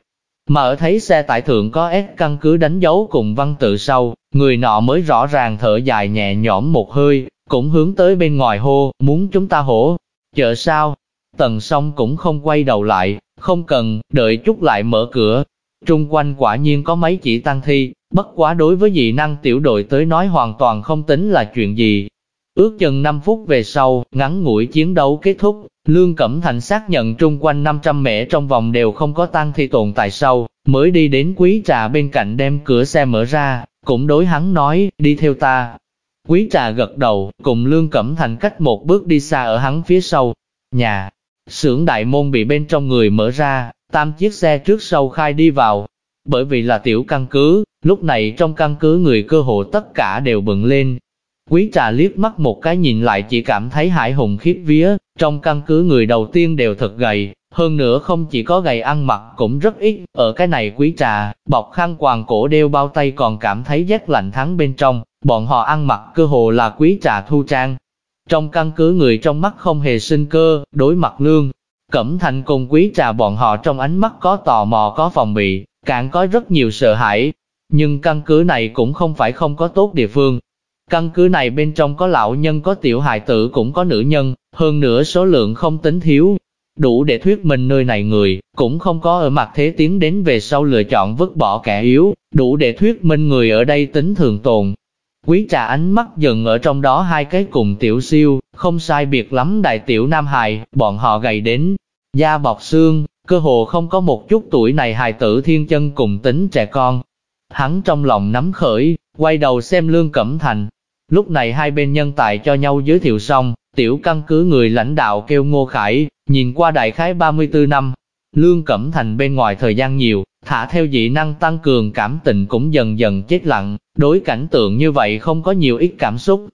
Mà ở thấy xe tải thượng có S căn cứ đánh dấu cùng văn tự sau, người nọ mới rõ ràng thở dài nhẹ nhõm một hơi, cũng hướng tới bên ngoài hô, muốn chúng ta hổ. Chợ sao? Tần song cũng không quay đầu lại, không cần, đợi chút lại mở cửa. Trung quanh quả nhiên có mấy chỉ tăng thi, Bất quá đối với dị năng tiểu đội tới nói hoàn toàn không tính là chuyện gì. Ước chừng 5 phút về sau, ngắn ngủi chiến đấu kết thúc, Lương Cẩm Thành xác nhận trung quanh 500 mễ trong vòng đều không có tăng thi tồn tại sau, mới đi đến quý trà bên cạnh đem cửa xe mở ra, cũng đối hắn nói, đi theo ta. Quý trà gật đầu, cùng Lương Cẩm Thành cách một bước đi xa ở hắn phía sau. Nhà, xưởng đại môn bị bên trong người mở ra, tam chiếc xe trước sau khai đi vào. Bởi vì là tiểu căn cứ, lúc này trong căn cứ người cơ hồ tất cả đều bừng lên. Quý trà liếc mắt một cái nhìn lại chỉ cảm thấy hải hùng khiếp vía, trong căn cứ người đầu tiên đều thật gầy, hơn nữa không chỉ có gầy ăn mặc cũng rất ít, ở cái này quý trà, bọc khăn quàng cổ đeo bao tay còn cảm thấy rét lạnh thắng bên trong, bọn họ ăn mặc cơ hồ là quý trà thu trang. Trong căn cứ người trong mắt không hề sinh cơ, đối mặt lương, Cẩm Thành cùng quý trà bọn họ trong ánh mắt có tò mò có phòng bị, càng có rất nhiều sợ hãi. Nhưng căn cứ này cũng không phải không có tốt địa phương. Căn cứ này bên trong có lão nhân có tiểu hài tử cũng có nữ nhân, hơn nữa số lượng không tính thiếu. Đủ để thuyết minh nơi này người, cũng không có ở mặt thế tiến đến về sau lựa chọn vứt bỏ kẻ yếu, đủ để thuyết minh người ở đây tính thường tồn, Quý trà ánh mắt dần ở trong đó hai cái cùng tiểu siêu, không sai biệt lắm đại tiểu nam hài, bọn họ gầy đến, da bọc xương, cơ hồ không có một chút tuổi này hài tử thiên chân cùng tính trẻ con. Hắn trong lòng nắm khởi, quay đầu xem Lương Cẩm Thành. Lúc này hai bên nhân tài cho nhau giới thiệu xong, tiểu căn cứ người lãnh đạo kêu Ngô Khải, nhìn qua đại khái 34 năm. Lương Cẩm Thành bên ngoài thời gian nhiều, thả theo dị năng tăng cường cảm tình cũng dần dần chết lặng, đối cảnh tượng như vậy không có nhiều ít cảm xúc.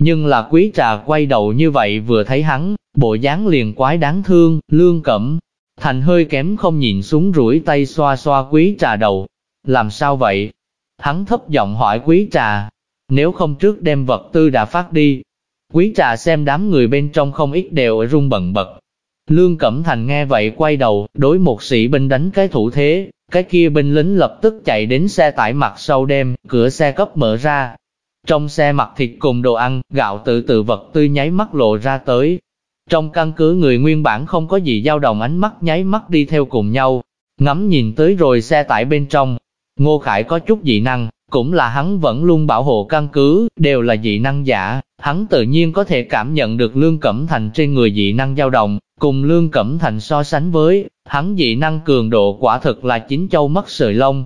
Nhưng là quý trà quay đầu như vậy vừa thấy hắn, bộ dáng liền quái đáng thương, lương cẩm. Thành hơi kém không nhìn xuống rủi tay xoa xoa quý trà đầu. Làm sao vậy? Hắn thấp giọng hỏi quý trà. Nếu không trước đem vật tư đã phát đi. Quý trà xem đám người bên trong không ít đều ở rung bần bật. Lương Cẩm Thành nghe vậy quay đầu, đối một sĩ binh đánh cái thủ thế, cái kia binh lính lập tức chạy đến xe tải mặt sau đem, cửa xe cấp mở ra. Trong xe mặt thịt cùng đồ ăn, gạo tự tự vật tư nháy mắt lộ ra tới. Trong căn cứ người nguyên bản không có gì dao động ánh mắt nháy mắt đi theo cùng nhau, ngắm nhìn tới rồi xe tải bên trong. Ngô Khải có chút dị năng, cũng là hắn vẫn luôn bảo hộ căn cứ, đều là dị năng giả, hắn tự nhiên có thể cảm nhận được Lương Cẩm Thành trên người dị năng dao động, cùng Lương Cẩm Thành so sánh với, hắn dị năng cường độ quả thực là chính châu mất sợi lông.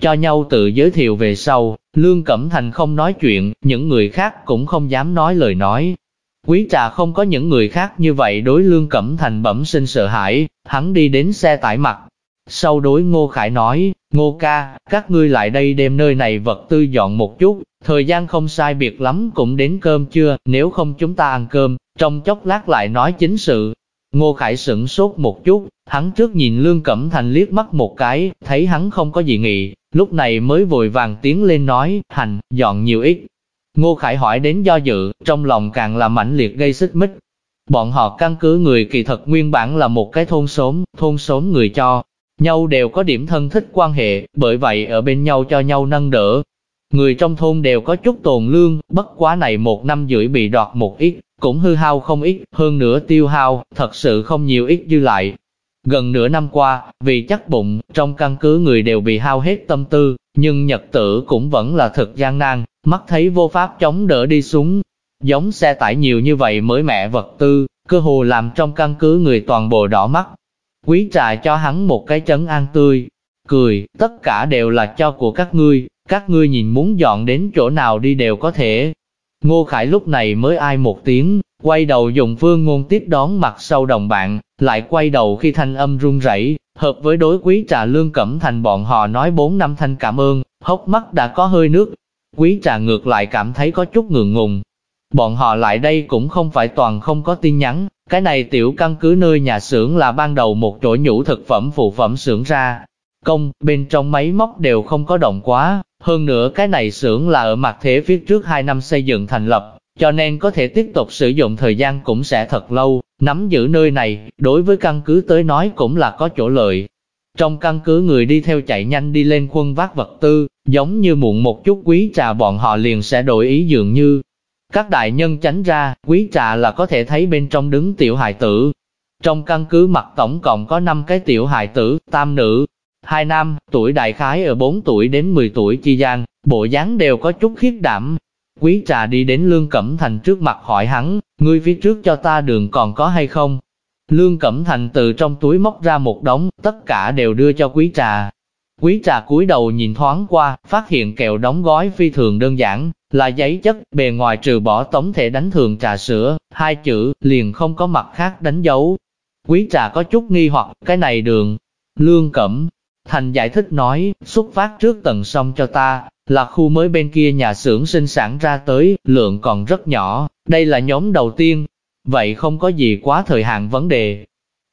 Cho nhau tự giới thiệu về sau, Lương Cẩm Thành không nói chuyện, những người khác cũng không dám nói lời nói. Quý trà không có những người khác như vậy đối Lương Cẩm Thành bẩm sinh sợ hãi, hắn đi đến xe tải mặt, sau đối Ngô Khải nói, Ngô ca, các ngươi lại đây đem nơi này vật tư dọn một chút, thời gian không sai biệt lắm cũng đến cơm chưa, nếu không chúng ta ăn cơm, trong chốc lát lại nói chính sự. Ngô Khải sửng sốt một chút, hắn trước nhìn Lương Cẩm Thành liếc mắt một cái, thấy hắn không có gì nghị, lúc này mới vội vàng tiến lên nói, hành, dọn nhiều ít. Ngô Khải hỏi đến do dự, trong lòng càng là mãnh liệt gây xích mích. Bọn họ căn cứ người kỳ thật nguyên bản là một cái thôn xóm, thôn xóm người cho, nhau đều có điểm thân thích quan hệ, bởi vậy ở bên nhau cho nhau nâng đỡ. Người trong thôn đều có chút tồn lương, bất quá này một năm rưỡi bị đoạt một ít, cũng hư hao không ít, hơn nữa tiêu hao, thật sự không nhiều ít dư lại. Gần nửa năm qua, vì chắc bụng, trong căn cứ người đều bị hao hết tâm tư, nhưng nhật tử cũng vẫn là thật gian nan, mắt thấy vô pháp chống đỡ đi xuống. Giống xe tải nhiều như vậy mới mẹ vật tư, cơ hồ làm trong căn cứ người toàn bộ đỏ mắt, Quý trà cho hắn một cái trấn an tươi, cười, tất cả đều là cho của các ngươi, các ngươi nhìn muốn dọn đến chỗ nào đi đều có thể. Ngô Khải lúc này mới ai một tiếng, quay đầu dùng phương ngôn tiếp đón mặt sau đồng bạn, lại quay đầu khi thanh âm run rẩy, hợp với đối quý trà lương cẩm thành bọn họ nói bốn năm thanh cảm ơn, hốc mắt đã có hơi nước. Quý trà ngược lại cảm thấy có chút ngượng ngùng. Bọn họ lại đây cũng không phải toàn không có tin nhắn, cái này tiểu căn cứ nơi nhà xưởng là ban đầu một chỗ nhũ thực phẩm phụ phẩm xưởng ra. Công, bên trong máy móc đều không có động quá, hơn nữa cái này xưởng là ở mặt thế phía trước 2 năm xây dựng thành lập, cho nên có thể tiếp tục sử dụng thời gian cũng sẽ thật lâu, nắm giữ nơi này, đối với căn cứ tới nói cũng là có chỗ lợi. Trong căn cứ người đi theo chạy nhanh đi lên khuôn vác vật tư, giống như muộn một chút quý trà bọn họ liền sẽ đổi ý dường như, các đại nhân tránh ra, quý trà là có thể thấy bên trong đứng tiểu hài tử. Trong căn cứ mặt tổng cộng có 5 cái tiểu hài tử, tam nữ, hai nam, tuổi đại khái ở 4 tuổi đến 10 tuổi chi gian, bộ dáng đều có chút khiết đảm. Quý trà đi đến Lương Cẩm Thành trước mặt hỏi hắn, ngươi phía trước cho ta đường còn có hay không? Lương Cẩm Thành từ trong túi móc ra một đống, tất cả đều đưa cho quý trà. Quý trà cúi đầu nhìn thoáng qua, phát hiện kẹo đóng gói phi thường đơn giản, là giấy chất, bề ngoài trừ bỏ tổng thể đánh thường trà sữa, hai chữ, liền không có mặt khác đánh dấu. Quý trà có chút nghi hoặc, cái này đường, lương cẩm. Thành giải thích nói, xuất phát trước tầng sông cho ta, là khu mới bên kia nhà xưởng sinh sản ra tới, lượng còn rất nhỏ, đây là nhóm đầu tiên. Vậy không có gì quá thời hạn vấn đề,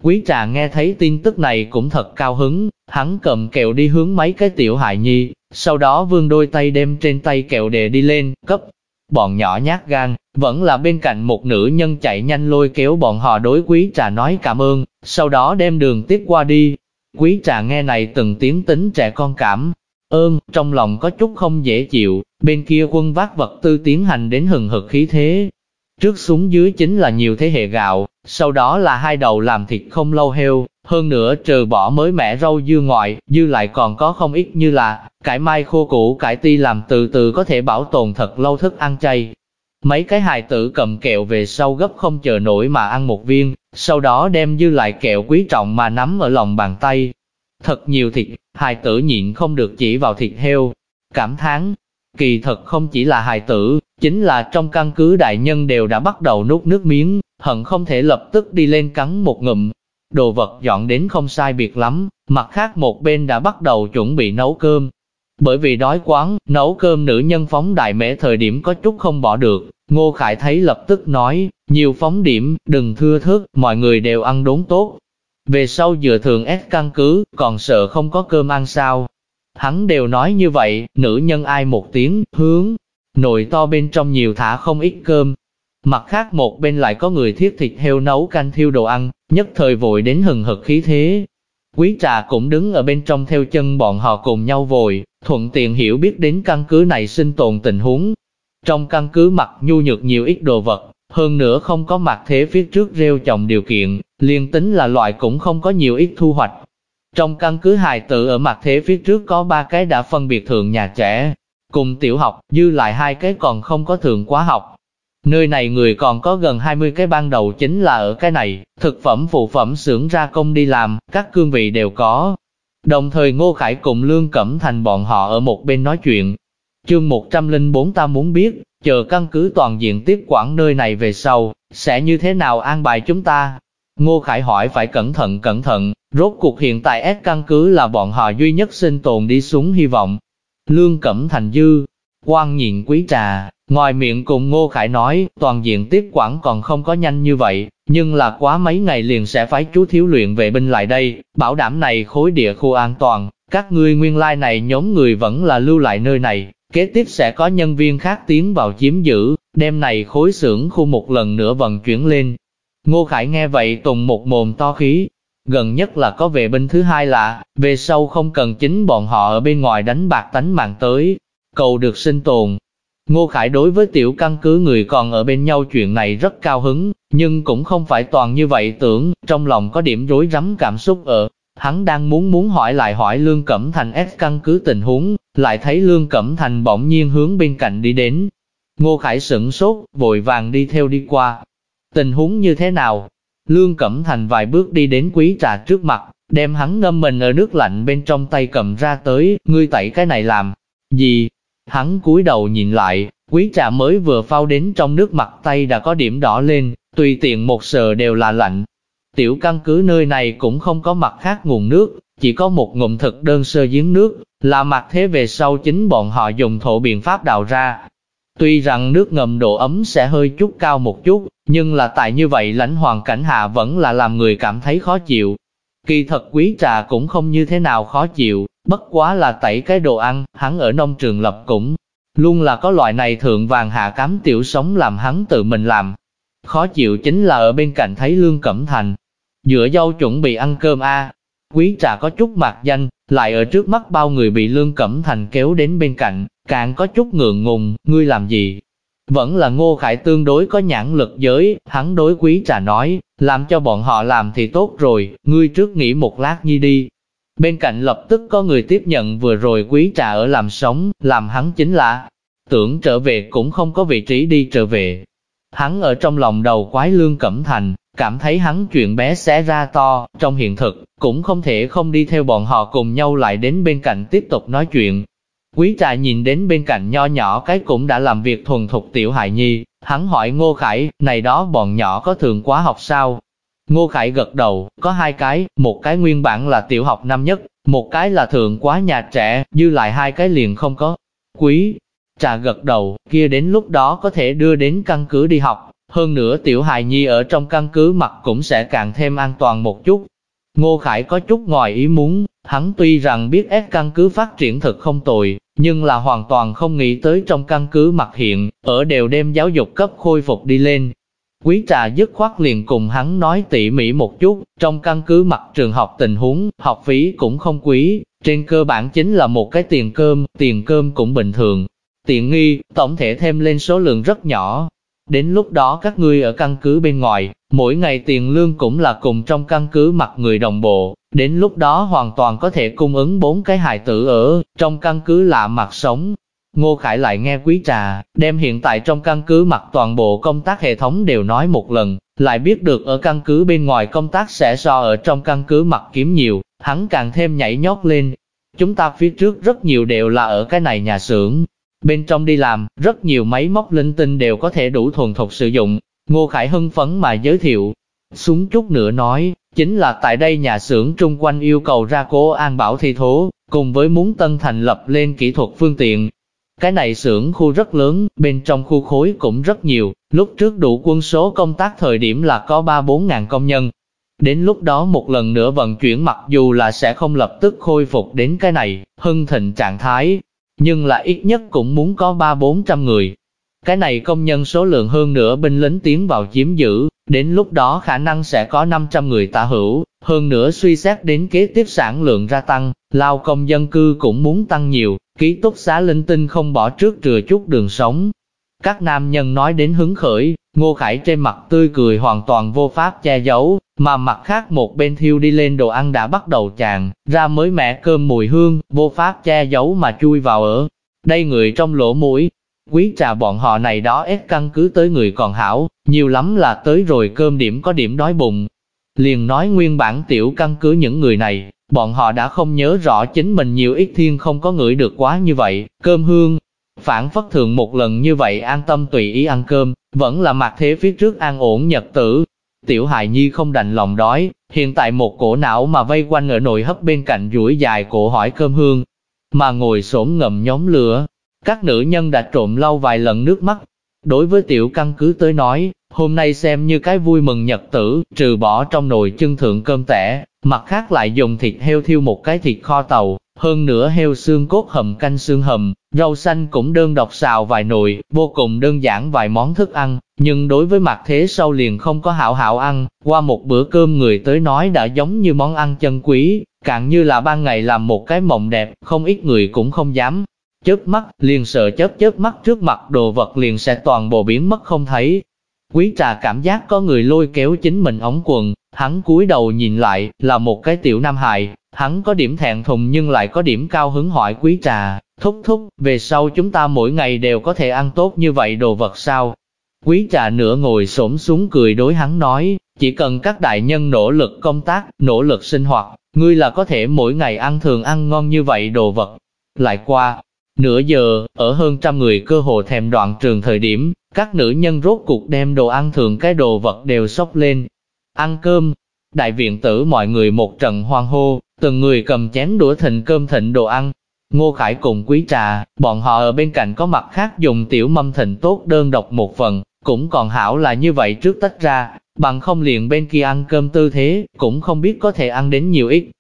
Quý trà nghe thấy tin tức này cũng thật cao hứng, hắn cầm kẹo đi hướng mấy cái tiểu hại nhi, sau đó vương đôi tay đem trên tay kẹo đề đi lên, cấp. Bọn nhỏ nhát gan, vẫn là bên cạnh một nữ nhân chạy nhanh lôi kéo bọn họ đối quý trà nói cảm ơn, sau đó đem đường tiếp qua đi. Quý trà nghe này từng tiếng tính trẻ con cảm, ơn, trong lòng có chút không dễ chịu, bên kia quân vác vật tư tiến hành đến hừng hực khí thế. Trước xuống dưới chính là nhiều thế hệ gạo, sau đó là hai đầu làm thịt không lâu heo, hơn nữa trừ bỏ mới mẻ rau dưa ngoại, dư lại còn có không ít như là cải mai khô củ cải ti làm từ từ có thể bảo tồn thật lâu thức ăn chay. Mấy cái hài tử cầm kẹo về sau gấp không chờ nổi mà ăn một viên, sau đó đem dư lại kẹo quý trọng mà nắm ở lòng bàn tay. Thật nhiều thịt, hài tử nhịn không được chỉ vào thịt heo. Cảm thán, kỳ thật không chỉ là hài tử, chính là trong căn cứ đại nhân đều đã bắt đầu nuốt nước miếng, hận không thể lập tức đi lên cắn một ngụm. Đồ vật dọn đến không sai biệt lắm, mặt khác một bên đã bắt đầu chuẩn bị nấu cơm. Bởi vì đói quán, nấu cơm nữ nhân phóng đại mễ thời điểm có chút không bỏ được, Ngô Khải thấy lập tức nói, nhiều phóng điểm, đừng thưa thớt, mọi người đều ăn đốn tốt. Về sau dựa thường ép căn cứ, còn sợ không có cơm ăn sao. Hắn đều nói như vậy, nữ nhân ai một tiếng, hướng, nồi to bên trong nhiều thả không ít cơm, Mặt khác một bên lại có người thiết thịt heo nấu canh thiêu đồ ăn, nhất thời vội đến hừng hực khí thế. Quý trà cũng đứng ở bên trong theo chân bọn họ cùng nhau vội, thuận tiện hiểu biết đến căn cứ này sinh tồn tình huống. Trong căn cứ mặt nhu nhược nhiều ít đồ vật, hơn nữa không có mặt thế phía trước rêu trồng điều kiện, liên tính là loại cũng không có nhiều ít thu hoạch. Trong căn cứ hài tự ở mặt thế phía trước có ba cái đã phân biệt thượng nhà trẻ, cùng tiểu học, dư lại hai cái còn không có thượng quá học, Nơi này người còn có gần 20 cái ban đầu chính là ở cái này, thực phẩm phụ phẩm xưởng ra công đi làm, các cương vị đều có. Đồng thời Ngô Khải cùng Lương Cẩm Thành bọn họ ở một bên nói chuyện. Chương 104 ta muốn biết, chờ căn cứ toàn diện tiếp quản nơi này về sau, sẽ như thế nào an bài chúng ta? Ngô Khải hỏi phải cẩn thận cẩn thận, rốt cuộc hiện tại S căn cứ là bọn họ duy nhất sinh tồn đi xuống hy vọng. Lương Cẩm Thành Dư, quan nhịn quý trà, Ngoài miệng cùng Ngô Khải nói, toàn diện tiếp quản còn không có nhanh như vậy, nhưng là quá mấy ngày liền sẽ phái chú thiếu luyện vệ binh lại đây, bảo đảm này khối địa khu an toàn, các ngươi nguyên lai này nhóm người vẫn là lưu lại nơi này, kế tiếp sẽ có nhân viên khác tiến vào chiếm giữ, đêm này khối xưởng khu một lần nữa vận chuyển lên. Ngô Khải nghe vậy tùng một mồm to khí, gần nhất là có vệ binh thứ hai là, về sau không cần chính bọn họ ở bên ngoài đánh bạc tánh mạng tới, cầu được sinh tồn, Ngô Khải đối với tiểu căn cứ người còn ở bên nhau chuyện này rất cao hứng, nhưng cũng không phải toàn như vậy tưởng, trong lòng có điểm rối rắm cảm xúc ở. Hắn đang muốn muốn hỏi lại hỏi Lương Cẩm Thành S căn cứ tình huống, lại thấy Lương Cẩm Thành bỗng nhiên hướng bên cạnh đi đến. Ngô Khải sửng sốt, vội vàng đi theo đi qua. Tình huống như thế nào? Lương Cẩm Thành vài bước đi đến quý trà trước mặt, đem hắn ngâm mình ở nước lạnh bên trong tay cầm ra tới, ngươi tẩy cái này làm. Gì? Hắn cúi đầu nhìn lại, quý trà mới vừa phao đến trong nước mặt tay đã có điểm đỏ lên, tùy tiện một sờ đều là lạnh. Tiểu căn cứ nơi này cũng không có mặt khác nguồn nước, chỉ có một ngụm thực đơn sơ giếng nước, là mặt thế về sau chính bọn họ dùng thổ biện pháp đào ra. Tuy rằng nước ngầm độ ấm sẽ hơi chút cao một chút, nhưng là tại như vậy lãnh hoàn cảnh hạ vẫn là làm người cảm thấy khó chịu. Kỳ thật quý trà cũng không như thế nào khó chịu, Bất quá là tẩy cái đồ ăn, hắn ở nông trường lập cũng, luôn là có loại này thượng vàng hạ cám tiểu sống làm hắn tự mình làm. Khó chịu chính là ở bên cạnh thấy Lương Cẩm Thành, dựa dâu chuẩn bị ăn cơm a Quý trà có chút mặt danh, lại ở trước mắt bao người bị Lương Cẩm Thành kéo đến bên cạnh, càng có chút ngượng ngùng, ngươi làm gì? Vẫn là Ngô Khải tương đối có nhãn lực giới, hắn đối quý trà nói, làm cho bọn họ làm thì tốt rồi, ngươi trước nghỉ một lát nhi đi, Bên cạnh lập tức có người tiếp nhận vừa rồi quý trà ở làm sống, làm hắn chính là tưởng trở về cũng không có vị trí đi trở về. Hắn ở trong lòng đầu quái lương cẩm thành, cảm thấy hắn chuyện bé xé ra to, trong hiện thực, cũng không thể không đi theo bọn họ cùng nhau lại đến bên cạnh tiếp tục nói chuyện. Quý trà nhìn đến bên cạnh nho nhỏ cái cũng đã làm việc thuần thục tiểu hài nhi, hắn hỏi Ngô Khải, này đó bọn nhỏ có thường quá học sao? Ngô Khải gật đầu, có hai cái, một cái nguyên bản là tiểu học năm nhất, một cái là thượng quá nhà trẻ, dư lại hai cái liền không có. Quý, trà gật đầu, kia đến lúc đó có thể đưa đến căn cứ đi học, hơn nữa tiểu hài nhi ở trong căn cứ mặt cũng sẽ càng thêm an toàn một chút. Ngô Khải có chút ngoài ý muốn, hắn tuy rằng biết S căn cứ phát triển thật không tồi, nhưng là hoàn toàn không nghĩ tới trong căn cứ mặt hiện, ở đều đem giáo dục cấp khôi phục đi lên. Quý trà dứt khoát liền cùng hắn nói tỉ mỉ một chút, trong căn cứ mặt trường học tình huống, học phí cũng không quý, trên cơ bản chính là một cái tiền cơm, tiền cơm cũng bình thường. Tiện nghi, tổng thể thêm lên số lượng rất nhỏ, Đến lúc đó các ngươi ở căn cứ bên ngoài, mỗi ngày tiền lương cũng là cùng trong căn cứ mặt người đồng bộ, đến lúc đó hoàn toàn có thể cung ứng bốn cái hài tử ở trong căn cứ lạ mặt sống. Ngô Khải lại nghe quý trà, đem hiện tại trong căn cứ mặt toàn bộ công tác hệ thống đều nói một lần, lại biết được ở căn cứ bên ngoài công tác sẽ so ở trong căn cứ mặt kiếm nhiều, hắn càng thêm nhảy nhót lên. Chúng ta phía trước rất nhiều đều là ở cái này nhà xưởng, Bên trong đi làm, rất nhiều máy móc linh tinh đều có thể đủ thuần thục sử dụng. Ngô Khải hưng phấn mà giới thiệu. Xuống chút nữa nói, chính là tại đây nhà xưởng trung quanh yêu cầu ra cố an bảo thi thố, cùng với muốn tân thành lập lên kỹ thuật phương tiện. Cái này xưởng khu rất lớn, bên trong khu khối cũng rất nhiều, lúc trước đủ quân số công tác thời điểm là có 3-4 ngàn công nhân. Đến lúc đó một lần nữa vận chuyển mặc dù là sẽ không lập tức khôi phục đến cái này, hưng thịnh trạng thái, nhưng là ít nhất cũng muốn có ba bốn trăm người. Cái này công nhân số lượng hơn nữa binh lính tiến vào chiếm giữ, đến lúc đó khả năng sẽ có 500 người tả hữu, hơn nữa suy xét đến kế tiếp sản lượng gia tăng, lao công dân cư cũng muốn tăng nhiều, ký túc xá linh tinh không bỏ trước trừ chút đường sống. Các nam nhân nói đến hứng khởi, Ngô Khải trên mặt tươi cười hoàn toàn vô pháp che giấu, mà mặt khác một bên thiêu đi lên đồ ăn đã bắt đầu tràn, ra mới mẻ cơm mùi hương, vô pháp che giấu mà chui vào ở. Đây người trong lỗ mũi, quý trà bọn họ này đó ép căn cứ tới người còn hảo, nhiều lắm là tới rồi cơm điểm có điểm đói bụng. Liền nói nguyên bản tiểu căn cứ những người này, bọn họ đã không nhớ rõ chính mình nhiều ít thiên không có ngửi được quá như vậy, cơm hương. Phản phất thường một lần như vậy an tâm tùy ý ăn cơm, vẫn là mặt thế phía trước an ổn nhật tử, Tiểu hài nhi không đành lòng đói, hiện tại một cổ não mà vây quanh ở nồi hấp bên cạnh duỗi dài cổ hỏi cơm hương, mà ngồi xổm ngầm nhóm lửa. Các nữ nhân đã trộm lau vài lần nước mắt. Đối với tiểu căn cứ tới nói, hôm nay xem như cái vui mừng nhật tử, trừ bỏ trong nồi chân thượng cơm tẻ, mặt khác lại dùng thịt heo thiêu một cái thịt kho tàu, hơn nữa heo xương cốt hầm canh xương hầm, rau xanh cũng đơn độc xào vài nồi, vô cùng đơn giản vài món thức ăn, nhưng đối với mặt thế sau liền không có hảo hảo ăn, qua một bữa cơm người tới nói đã giống như món ăn chân quý, càng như là ban ngày làm một cái mộng đẹp, không ít người cũng không dám. Chớp mắt, liền sợ chớp chớp mắt trước mặt đồ vật liền sẽ toàn bộ biến mất không thấy. Quý trà cảm giác có người lôi kéo chính mình ống quần, hắn cúi đầu nhìn lại, là một cái tiểu nam hài, hắn có điểm thẹn thùng nhưng lại có điểm cao hứng hỏi quý trà, thúc thúc, về sau chúng ta mỗi ngày đều có thể ăn tốt như vậy đồ vật sao, Quý trà nửa ngồi xổm xuống cười đối hắn nói, chỉ cần các đại nhân nỗ lực công tác, nỗ lực sinh hoạt, ngươi là có thể mỗi ngày ăn thường ăn ngon như vậy đồ vật. Lại qua, nửa giờ, ở hơn trăm người cơ hồ thèm đoạn trường thời điểm, các nữ nhân rốt cuộc đem đồ ăn thường cái đồ vật đều sốc lên. Ăn cơm, đại viện tử mọi người một trận hoang hô, từng người cầm chén đũa thịnh cơm thịnh đồ ăn. Ngô Khải cùng quý trà, bọn họ ở bên cạnh có mặt khác dùng tiểu mâm thịnh tốt đơn độc một phần, cũng còn hảo là như vậy trước tách ra, bằng không liền bên kia ăn cơm tư thế, cũng không biết có thể ăn đến nhiều ít.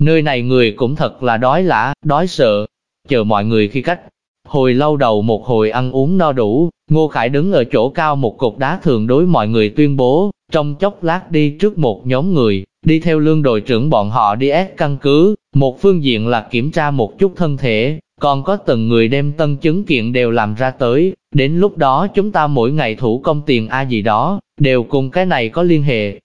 Nơi này người cũng thật là đói lã, đói sợ, chờ mọi người khi cách. Hồi lâu đầu một hồi ăn uống no đủ, Ngô Khải đứng ở chỗ cao một cục đá thường đối mọi người tuyên bố, trong chốc lát đi trước một nhóm người, đi theo lương đội trưởng bọn họ đi ép căn cứ, một phương diện là kiểm tra một chút thân thể, còn có từng người đem tân chứng kiện đều làm ra tới, đến lúc đó chúng ta mỗi ngày thủ công tiền A gì đó, đều cùng cái này có liên hệ.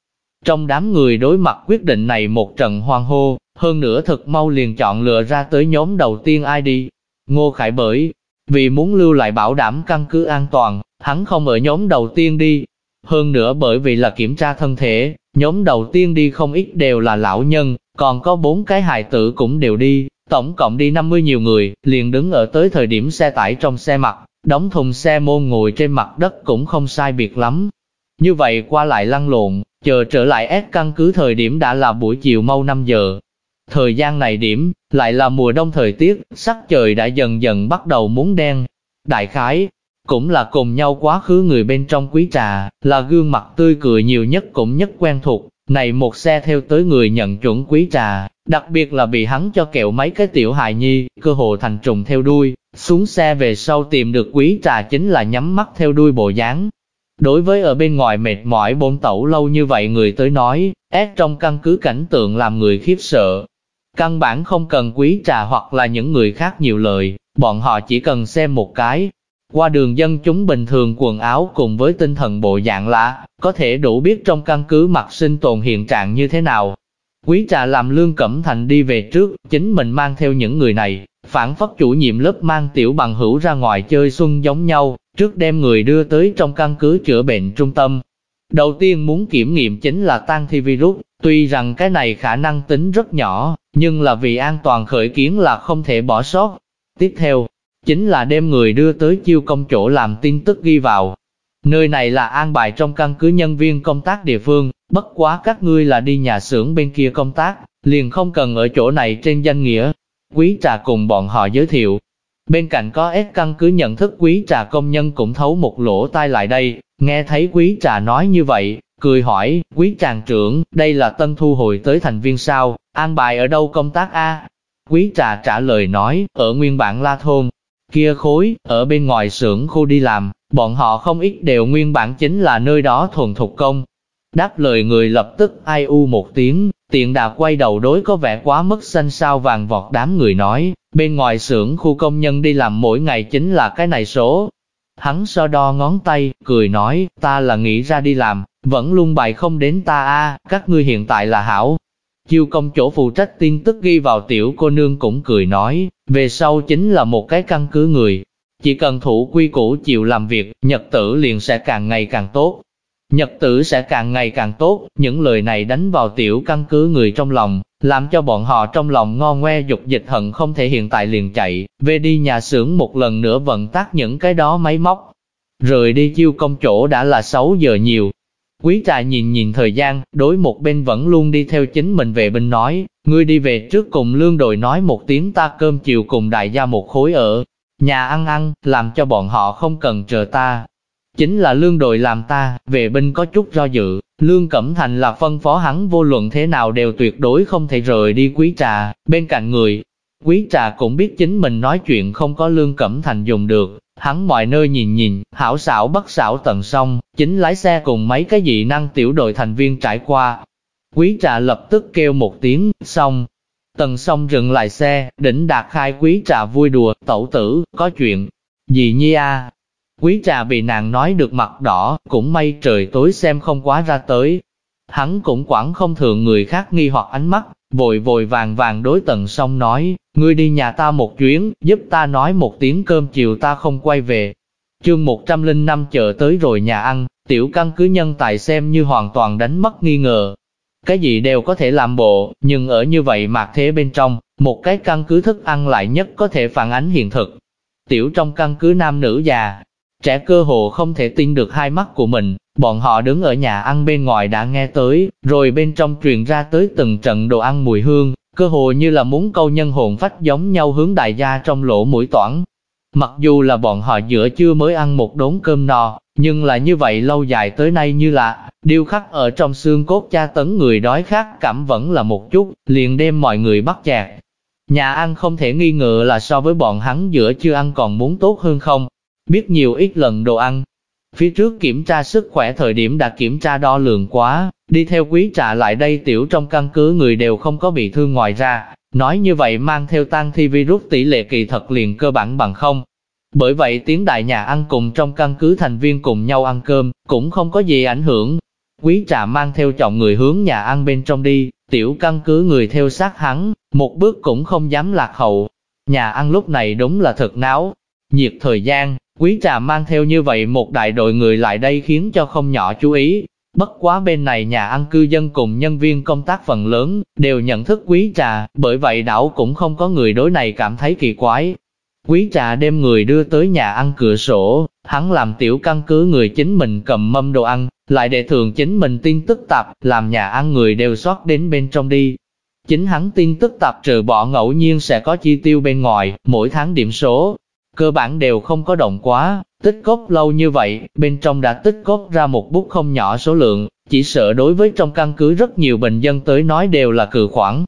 Trong đám người đối mặt quyết định này một trận hoang hô, hơn nữa thật mau liền chọn lựa ra tới nhóm đầu tiên ai đi. Ngô Khải bởi, vì muốn lưu lại bảo đảm căn cứ an toàn, hắn không ở nhóm đầu tiên đi. Hơn nữa bởi vì là kiểm tra thân thể, nhóm đầu tiên đi không ít đều là lão nhân, còn có bốn cái hài tử cũng đều đi, Tổng cộng đi 50 nhiều người, liền đứng ở tới thời điểm xe tải trong xe mặt, đóng thùng xe môn ngồi trên mặt đất cũng không sai biệt lắm. Như vậy qua lại lăn lộn, chờ trở lại S căn cứ thời điểm đã là buổi chiều mau 5 giờ. Thời gian này điểm, lại là mùa đông thời tiết, sắc trời đã dần dần bắt đầu muốn đen. Đại khái, cũng là cùng nhau quá khứ người bên trong quý trà, là gương mặt tươi cười nhiều nhất cũng nhất quen thuộc. Này một xe theo tới người nhận chuẩn quý trà, đặc biệt là bị hắn cho kẹo mấy cái tiểu hài nhi, cơ hồ thành trùng theo đuôi, xuống xe về sau tìm được quý trà chính là nhắm mắt theo đuôi bộ dáng. Đối với ở bên ngoài mệt mỏi bôn tẩu lâu như vậy người tới nói, ép trong căn cứ cảnh tượng làm người khiếp sợ. Căn bản không cần quý trà hoặc là những người khác nhiều lời, bọn họ chỉ cần xem một cái, qua đường dân chúng bình thường quần áo cùng với tinh thần bộ dạng lạ, có thể đủ biết trong căn cứ mặt sinh tồn hiện trạng như thế nào. Quý trà làm lương cẩm thành đi về trước, chính mình mang theo những người này, phản phất chủ nhiệm lớp mang tiểu bằng hữu ra ngoài chơi xuân giống nhau, trước đem người đưa tới trong căn cứ chữa bệnh trung tâm. Đầu tiên muốn kiểm nghiệm chính là tan thi virus, tuy rằng cái này khả năng tính rất nhỏ, nhưng là vì an toàn khởi kiến là không thể bỏ sót. Tiếp theo, chính là đem người đưa tới chiêu công chỗ làm tin tức ghi vào. Nơi này là an bài trong căn cứ nhân viên công tác địa phương, bất quá các ngươi là đi nhà xưởng bên kia công tác, liền không cần ở chỗ này trên danh nghĩa. Quý trà cùng bọn họ giới thiệu. Bên cạnh có S căn cứ nhận thức quý trà công nhân cũng thấu một lỗ tai lại đây, nghe thấy quý trà nói như vậy, cười hỏi, quý tràng trưởng, đây là tân thu hồi tới thành viên sao, an bài ở đâu công tác a? Quý trà trả lời nói, ở nguyên bản La Thôn, kia khối, ở bên ngoài xưởng khu đi làm, bọn họ không ít đều nguyên bản chính là nơi đó thuần thục công. Đáp lời người lập tức ai u một tiếng, tiện đà quay đầu đối có vẻ quá mức xanh sao vàng vọt đám người nói, bên ngoài xưởng khu công nhân đi làm mỗi ngày chính là cái này số. Hắn so đo ngón tay, cười nói, ta là nghĩ ra đi làm, vẫn luôn bài không đến ta a các ngươi hiện tại là hảo, Chiêu công chỗ phụ trách tin tức ghi vào tiểu cô nương cũng cười nói, về sau chính là một cái căn cứ người. Chỉ cần thủ quy củ chịu làm việc, nhật tử liền sẽ càng ngày càng tốt. Nhật tử sẽ càng ngày càng tốt, những lời này đánh vào tiểu căn cứ người trong lòng, làm cho bọn họ trong lòng ngo ngoe dục dịch hận không thể hiện tại liền chạy, về đi nhà xưởng một lần nữa vận tắt những cái đó máy móc. Rời đi chiêu công chỗ đã là 6 giờ nhiều, Quý trà nhìn nhìn thời gian, đối một bên vẫn luôn đi theo chính mình về bên nói, ngươi đi về trước cùng lương đội nói một tiếng ta cơm chiều cùng đại gia một khối ở, nhà ăn ăn, làm cho bọn họ không cần chờ ta. Chính là lương đội làm ta, về bên có chút do dự, lương cẩm thành là phân phó hắn vô luận thế nào đều tuyệt đối không thể rời đi quý trà, bên cạnh người. Quý trà cũng biết chính mình nói chuyện không có lương cẩm thành dùng được, Hắn mọi nơi nhìn nhìn, hảo xảo bất xảo tận xong, chính lái xe cùng mấy cái dị năng tiểu đội thành viên trải qua. Quý trà lập tức kêu một tiếng, xong. Tần xong dừng lại xe, đỉnh đạt khai quý trà vui đùa, tẩu tử, có chuyện. Gì nhi a? Quý trà bị nàng nói được mặt đỏ, cũng may trời tối xem không quá ra tới. Hắn cũng quản không thường người khác nghi hoặc ánh mắt, vội vội vàng vàng đối tận song nói, ngươi đi nhà ta một chuyến, giúp ta nói một tiếng cơm chiều ta không quay về. Chương 105 chờ tới rồi nhà ăn, tiểu căn cứ nhân tài xem như hoàn toàn đánh mất nghi ngờ. Cái gì đều có thể làm bộ, nhưng ở như vậy mạc thế bên trong, một cái căn cứ thức ăn lại nhất có thể phản ánh hiện thực. Tiểu trong căn cứ nam nữ già, trẻ cơ hồ không thể tin được hai mắt của mình, Bọn họ đứng ở nhà ăn bên ngoài đã nghe tới, rồi bên trong truyền ra tới từng trận đồ ăn mùi hương, cơ hồ như là muốn câu nhân hồn phách giống nhau hướng đại gia trong lỗ mũi toảng. Mặc dù là bọn họ giữa chưa mới ăn một đốn cơm no, nhưng là như vậy lâu dài tới nay như là, điêu khắc ở trong xương cốt cha tấn người đói khát cảm vẫn là một chút, liền đem mọi người bắt chẹt. Nhà ăn không thể nghi ngờ là so với bọn hắn giữa chưa ăn còn muốn tốt hơn không. Biết nhiều ít lần đồ ăn, Phía trước kiểm tra sức khỏe thời điểm đã kiểm tra đo lường quá, đi theo quý trà lại đây tiểu trong căn cứ người đều không có bị thương ngoài ra. Nói như vậy mang theo tăng thi virus tỷ lệ kỳ thật liền cơ bản bằng không. Bởi vậy tiếng đại nhà ăn cùng trong căn cứ thành viên cùng nhau ăn cơm, cũng không có gì ảnh hưởng. Quý trà mang theo chồng người hướng nhà ăn bên trong đi, tiểu căn cứ người theo sát hắn, một bước cũng không dám lạc hậu. Nhà ăn lúc này đúng là thật náo, nhiệt thời gian, Quý trà mang theo như vậy một đại đội người lại đây khiến cho không nhỏ chú ý. Bất quá bên này nhà ăn cư dân cùng nhân viên công tác phần lớn, đều nhận thức quý trà, bởi vậy đảo cũng không có người đối này cảm thấy kỳ quái. Quý trà đem người đưa tới nhà ăn cửa sổ, hắn làm tiểu căn cứ người chính mình cầm mâm đồ ăn, lại để thường chính mình tin tức tạp, làm nhà ăn người đều xót đến bên trong đi. Chính hắn tin tức tạp trừ bỏ ngẫu nhiên sẽ có chi tiêu bên ngoài, mỗi tháng điểm số, cơ bản đều không có động quá, tích cốt lâu như vậy, bên trong đã tích cốt ra một bút không nhỏ số lượng, chỉ sợ đối với trong căn cứ rất nhiều bệnh dân tới nói đều là cự khoản.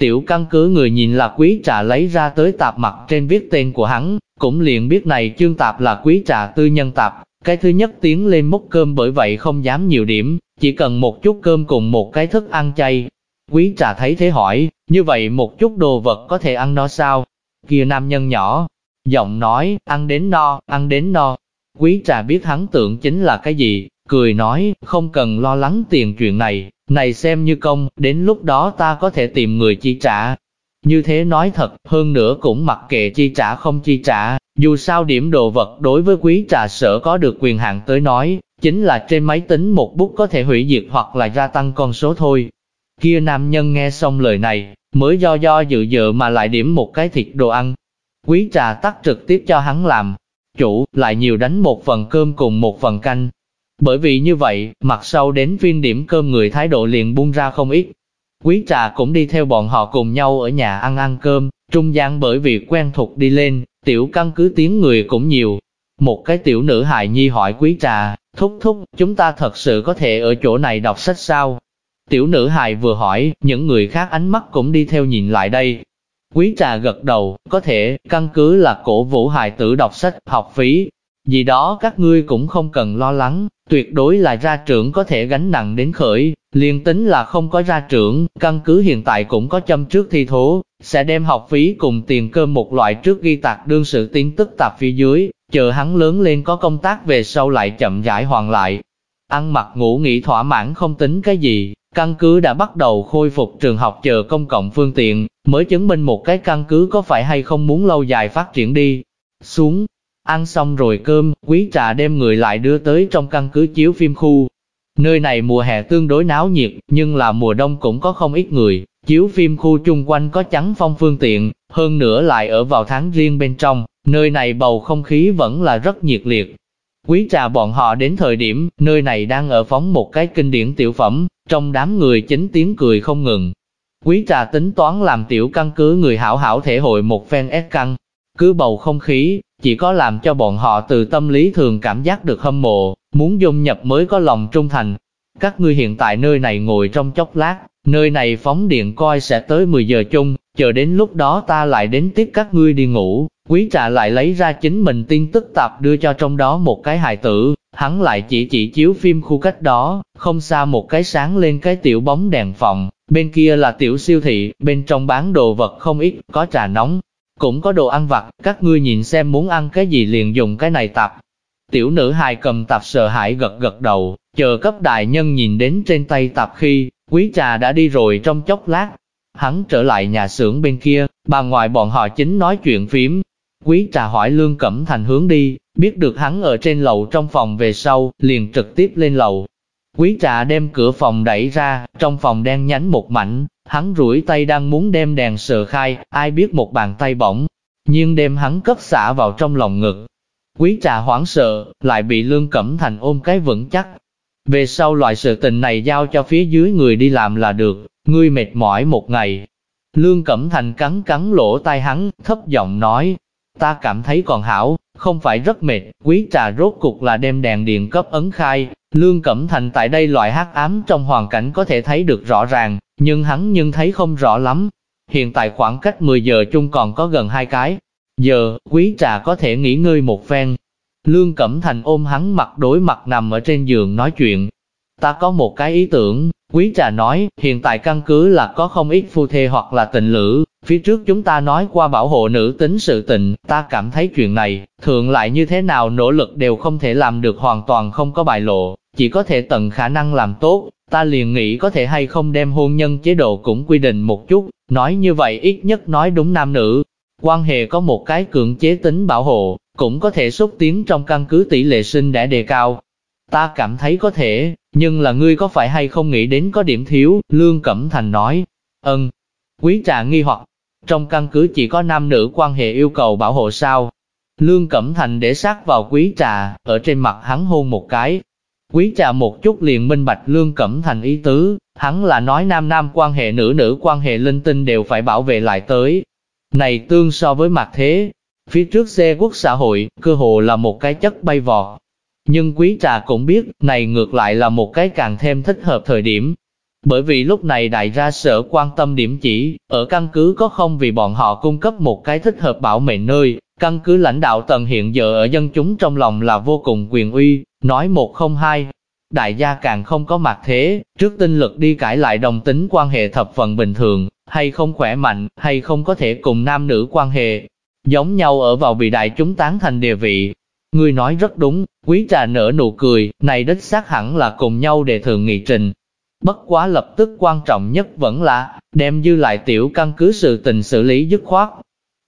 Tiểu căn cứ người nhìn là quý trà lấy ra tới tạp mặt trên viết tên của hắn, cũng liền biết này chương tạp là quý trà tư nhân tạp, cái thứ nhất tiến lên múc cơm bởi vậy không dám nhiều điểm, chỉ cần một chút cơm cùng một cái thức ăn chay. Quý trà thấy thế hỏi, như vậy một chút đồ vật có thể ăn nó sao? Kia nam nhân nhỏ, giọng nói, ăn đến no, ăn đến no. Quý trà biết hắn tưởng chính là cái gì, cười nói, không cần lo lắng tiền chuyện này, này xem như công, đến lúc đó ta có thể tìm người chi trả. Như thế nói thật, hơn nữa cũng mặc kệ chi trả không chi trả, dù sao điểm đồ vật đối với quý trà sở có được quyền hạn tới nói, chính là trên máy tính một bút có thể hủy diệt hoặc là gia tăng con số thôi. Kia nam nhân nghe xong lời này, mới do do dự dự mà lại điểm một cái thịt đồ ăn. Quý trà tắt trực tiếp cho hắn làm, chủ lại nhiều đánh một phần cơm cùng một phần canh. Bởi vì như vậy, mặt sau đến phiên điểm cơm người thái độ liền buông ra không ít. Quý trà cũng đi theo bọn họ cùng nhau ở nhà ăn ăn cơm, trung gian bởi vì quen thuộc đi lên, tiểu căn cứ tiếng người cũng nhiều. Một cái tiểu nữ hài nhi hỏi quý trà, thúc thúc, chúng ta thật sự có thể ở chỗ này đọc sách sao? Tiểu nữ hài vừa hỏi, những người khác ánh mắt cũng đi theo nhìn lại đây. Quý trà gật đầu, có thể, căn cứ là cổ vũ hài tử đọc sách, học phí. Vì đó các ngươi cũng không cần lo lắng, tuyệt đối là ra trưởng có thể gánh nặng đến khởi, liền tính là không có ra trưởng, căn cứ hiện tại cũng có châm trước thi thố, sẽ đem học phí cùng tiền cơm một loại trước ghi tạc đương sự tin tức tạp phía dưới, chờ hắn lớn lên có công tác về sau lại chậm rãi hoàn lại. Ăn mặc ngủ nghỉ thỏa mãn không tính cái gì, căn cứ đã bắt đầu khôi phục trường học chờ công cộng phương tiện, mới chứng minh một cái căn cứ có phải hay không muốn lâu dài phát triển đi. Xuống, ăn xong rồi cơm, quý trà đem người lại đưa tới trong căn cứ chiếu phim khu. Nơi này mùa hè tương đối náo nhiệt, nhưng là mùa đông cũng có không ít người, chiếu phim khu chung quanh có trắng phong phương tiện, hơn nữa lại ở vào tháng riêng bên trong, nơi này bầu không khí vẫn là rất nhiệt liệt. Quý trà bọn họ đến thời điểm, nơi này đang ở phóng một cái kinh điển tiểu phẩm, trong đám người chính tiếng cười không ngừng. Quý trà tính toán làm tiểu căn cứ người hảo hảo thể hội một phen ép căng, cứ bầu không khí, chỉ có làm cho bọn họ từ tâm lý thường cảm giác được hâm mộ, muốn dung nhập mới có lòng trung thành. Các ngươi hiện tại nơi này ngồi trong chốc lát, nơi này phóng điện coi sẽ tới 10 giờ chung, chờ đến lúc đó ta lại đến tiếp các ngươi đi ngủ. Quý trà lại lấy ra chính mình tin tức tạp đưa cho trong đó một cái hài tử, hắn lại chỉ chỉ chiếu phim khu cách đó, không xa một cái sáng lên cái tiểu bóng đèn phòng, bên kia là tiểu siêu thị, bên trong bán đồ vật không ít, có trà nóng, cũng có đồ ăn vặt, các ngươi nhìn xem muốn ăn cái gì liền dùng cái này tạp. Tiểu nữ hài cầm tạp sợ hãi gật gật đầu, chờ cấp đại nhân nhìn đến trên tay tạp khi, quý trà đã đi rồi trong chốc lát. Hắn trở lại nhà xưởng bên kia, bà ngoại bọn họ chính nói chuyện phím. Quý trà hỏi Lương Cẩm Thành hướng đi, biết được hắn ở trên lầu trong phòng về sau, liền trực tiếp lên lầu. Quý trà đem cửa phòng đẩy ra, trong phòng đen nhánh một mảnh, Hắn rủi tay đang muốn đem đèn sờ khai, ai biết một bàn tay bỗng, nhưng đem hắn cất xả vào trong lòng ngực. Quý trà hoảng sợ, lại bị Lương Cẩm Thành ôm cái vững chắc. Về sau loại sự tình này giao cho phía dưới người đi làm là được, ngươi mệt mỏi một ngày. Lương Cẩm Thành cắn cắn lỗ tai hắn, thấp giọng nói, ta cảm thấy còn hảo, không phải rất mệt, quý trà rốt cục là đem đèn điện cấp ấn khai, Lương Cẩm Thành tại đây loại hắc ám trong hoàn cảnh có thể thấy được rõ ràng, nhưng hắn nhưng thấy không rõ lắm. Hiện tại khoảng cách 10 giờ chung còn có gần hai cái. Giờ, quý trà có thể nghỉ ngơi một phen. Lương Cẩm Thành ôm hắn mặt đối mặt nằm ở trên giường nói chuyện. Ta có một cái ý tưởng, quý trà nói, hiện tại căn cứ là có không ít phu thê hoặc là tình lữ. Phía trước chúng ta nói qua bảo hộ nữ tính sự tình, ta cảm thấy chuyện này, thường lại như thế nào nỗ lực đều không thể làm được hoàn toàn không có bài lộ, chỉ có thể tận khả năng làm tốt, ta liền nghĩ có thể hay không đem hôn nhân chế độ cũng quy định một chút, nói như vậy ít nhất nói đúng nam nữ. Quan hệ có một cái cưỡng chế tính bảo hộ, cũng có thể xúc tiến trong căn cứ tỷ lệ sinh đã đề cao. Ta cảm thấy có thể, nhưng là ngươi có phải hay không nghĩ đến có điểm thiếu, Lương Cẩm Thành nói. Ân, quý trà nghi hoặc, trong căn cứ chỉ có nam nữ quan hệ yêu cầu bảo hộ sao. Lương Cẩm Thành để sát vào quý trà, ở trên mặt hắn hôn một cái. Quý trà một chút liền minh bạch Lương Cẩm Thành ý tứ, hắn là nói nam nam quan hệ nữ nữ quan hệ linh tinh đều phải bảo vệ lại tới. Này tương so với mặt thế, phía trước xe quốc xã hội, cơ hồ là một cái chất bay vọt. Nhưng quý trà cũng biết, này ngược lại là một cái càng thêm thích hợp thời điểm, bởi vì lúc này đại ra sở quan tâm điểm chỉ, ở căn cứ có không vì bọn họ cung cấp một cái thích hợp bảo mệnh nơi, căn cứ lãnh đạo tầng hiện giờ ở dân chúng trong lòng là vô cùng quyền uy, nói một không hai. Đại gia càng không có mặt thế, trước tinh lực đi cải lại đồng tính quan hệ thập phần bình thường, hay không khỏe mạnh, hay không có thể cùng nam nữ quan hệ, giống nhau ở vào bị đại chúng tán thành địa vị. Người nói rất đúng, quý trà nở nụ cười, này đích xác hẳn là cùng nhau để thường nghị trình, Bất quá lập tức quan trọng nhất vẫn là, đem dư lại tiểu căn cứ sự tình xử lý dứt khoát.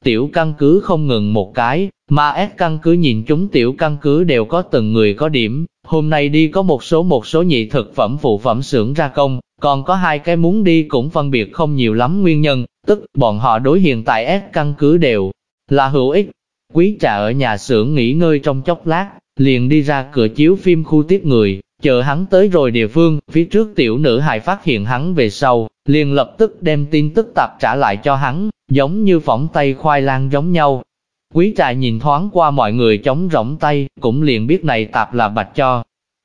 Tiểu căn cứ không ngừng một cái, mà S căn cứ nhìn chúng tiểu căn cứ đều có từng người có điểm, hôm nay đi có một số một số nhị thực phẩm phụ phẩm xưởng ra công, còn có hai cái muốn đi cũng phân biệt không nhiều lắm nguyên nhân, tức bọn họ đối hiện tại S căn cứ đều là hữu ích. Quý trà ở nhà xưởng nghỉ ngơi trong chốc lát, liền đi ra cửa chiếu phim khu tiếp người, Chờ hắn tới rồi địa phương, phía trước tiểu nữ hài phát hiện hắn về sau, liền lập tức đem tin tức tạp trả lại cho hắn, giống như phỏng tay khoai lang giống nhau. Quý trại nhìn thoáng qua mọi người chống rỗng tay, cũng liền biết này tạp là bạch cho.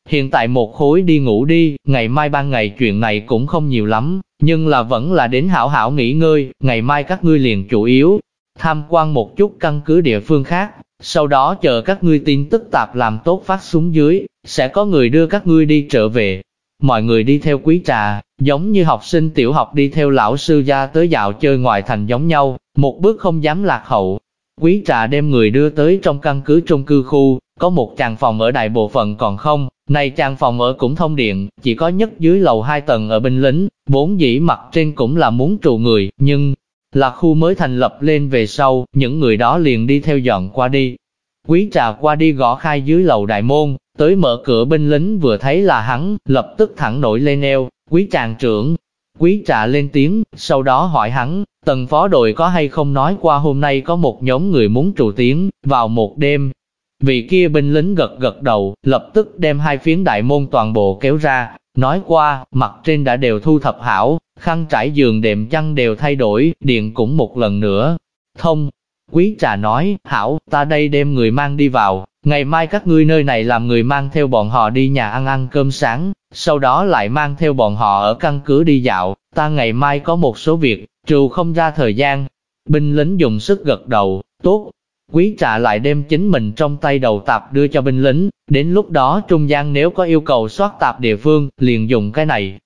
Hiện tại một khối đi ngủ đi, ngày mai ban ngày chuyện này cũng không nhiều lắm, nhưng là vẫn là đến hảo hảo nghỉ ngơi, ngày mai các ngươi liền chủ yếu, tham quan một chút căn cứ địa phương khác, sau đó chờ các ngươi tin tức tạp làm tốt phát xuống dưới, sẽ có người đưa các ngươi đi trở về. Mọi người đi theo quý trà, giống như học sinh tiểu học đi theo lão sư gia tới dạo chơi ngoài thành giống nhau, một bước không dám lạc hậu. Quý trà đem người đưa tới trong căn cứ trung cư khu, có một chàng phòng ở đại bộ phận còn không, này chàng phòng ở cũng thông điện, chỉ có nhất dưới lầu hai tầng ở binh lính, bốn dĩ mặt trên cũng là muốn trụ người, nhưng là khu mới thành lập lên về sau, những người đó liền đi theo dọn qua đi. Quý trà qua đi gõ khai dưới lầu đại môn, tới mở cửa binh lính vừa thấy là hắn, lập tức thẳng nổi lên eo, quý chàng trưởng. Quý trà lên tiếng, sau đó hỏi hắn, tần phó đội có hay không nói qua hôm nay có một nhóm người muốn trụ tiếng, vào một đêm. Vị kia binh lính gật gật đầu, lập tức đem hai phiến đại môn toàn bộ kéo ra, nói qua, mặt trên đã đều thu thập hảo, khăn trải giường đệm chăn đều thay đổi, điện cũng một lần nữa. Thông, quý trà nói, hảo, ta đây đem người mang đi vào, ngày mai các ngươi nơi này làm người mang theo bọn họ đi nhà ăn ăn cơm sáng, sau đó lại mang theo bọn họ ở căn cứ đi dạo, ta ngày mai có một số việc, trừ không ra thời gian. Binh lính dùng sức gật đầu, tốt. Quý trả lại đem chính mình trong tay đầu tạp đưa cho binh lính, đến lúc đó trung gian nếu có yêu cầu soát tạp địa phương, liền dùng cái này,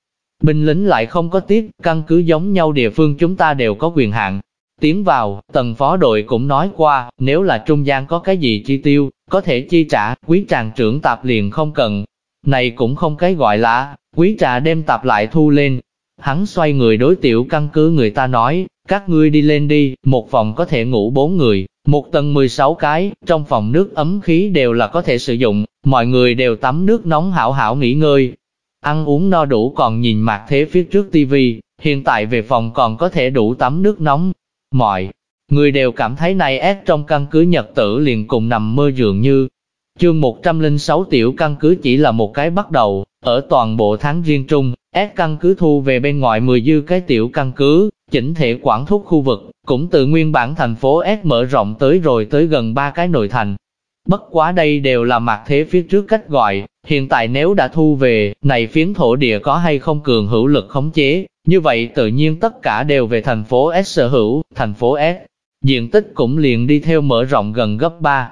Binh lính lại không có tiếp căn cứ giống nhau địa phương chúng ta đều có quyền hạn. Tiến vào, tầng phó đội cũng nói qua, nếu là trung gian có cái gì chi tiêu, có thể chi trả, quý tràng trưởng tạp liền không cần. Này cũng không cái gọi là, quý trà đem tạp lại thu lên. Hắn xoay người đối tiểu căn cứ người ta nói, các ngươi đi lên đi, một phòng có thể ngủ bốn người, một tầng 16 cái, trong phòng nước ấm khí đều là có thể sử dụng, mọi người đều tắm nước nóng hảo hảo nghỉ ngơi, Ăn uống no đủ còn nhìn mặt thế phía trước tivi, hiện tại về phòng còn có thể đủ tắm nước nóng. Mọi người đều cảm thấy này ép trong căn cứ nhật tử liền cùng nằm mơ dường như. Chương 106 tiểu căn cứ chỉ là một cái bắt đầu, ở toàn bộ tháng riêng trung, ép căn cứ thu về bên ngoài 10 dư cái tiểu căn cứ, chỉnh thể quản thúc khu vực, cũng từ nguyên bản thành phố S mở rộng tới rồi tới gần ba cái nội thành. Bất quá đây đều là mặt thế phía trước cách gọi, hiện tại nếu đã thu về, này phiến thổ địa có hay không cường hữu lực khống chế, như vậy tự nhiên tất cả đều về thành phố S sở hữu, thành phố S. Diện tích cũng liền đi theo mở rộng gần gấp 3.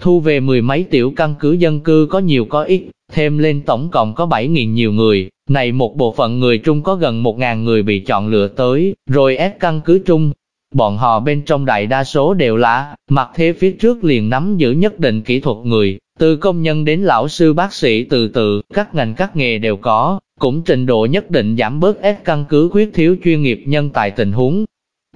Thu về mười mấy tiểu căn cứ dân cư có nhiều có ít, thêm lên tổng cộng có 7.000 nhiều người, này một bộ phận người Trung có gần 1.000 người bị chọn lựa tới, rồi ép căn cứ Trung, Bọn họ bên trong đại đa số đều là, mặt thế phía trước liền nắm giữ nhất định kỹ thuật người, từ công nhân đến lão sư bác sĩ từ từ, các ngành các nghề đều có, cũng trình độ nhất định giảm bớt ép căn cứ khuyết thiếu chuyên nghiệp nhân tài tình huống.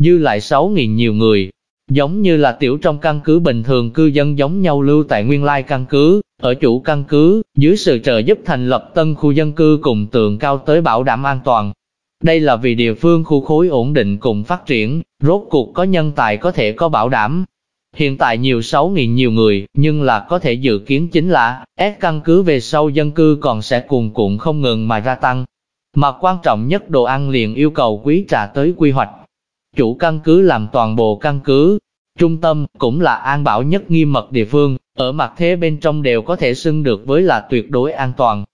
Dư lại 6.000 nhiều người, giống như là tiểu trong căn cứ bình thường cư dân giống nhau lưu tại nguyên lai căn cứ, Ở chủ căn cứ, dưới sự trợ giúp thành lập tân khu dân cư cùng tường cao tới bảo đảm an toàn. Đây là vì địa phương khu khối ổn định cùng phát triển, rốt cuộc có nhân tài có thể có bảo đảm. Hiện tại nhiều 6.000 nhiều người, nhưng là có thể dự kiến chính là, S căn cứ về sau dân cư còn sẽ cuồn cuộn không ngừng mà gia tăng. Mà quan trọng nhất đồ ăn liền yêu cầu quý trà tới quy hoạch. Chủ căn cứ làm toàn bộ căn cứ, trung tâm, cũng là an bảo nhất nghiêm mật địa phương, ở mặt thế bên trong đều có thể xưng được với là tuyệt đối an toàn.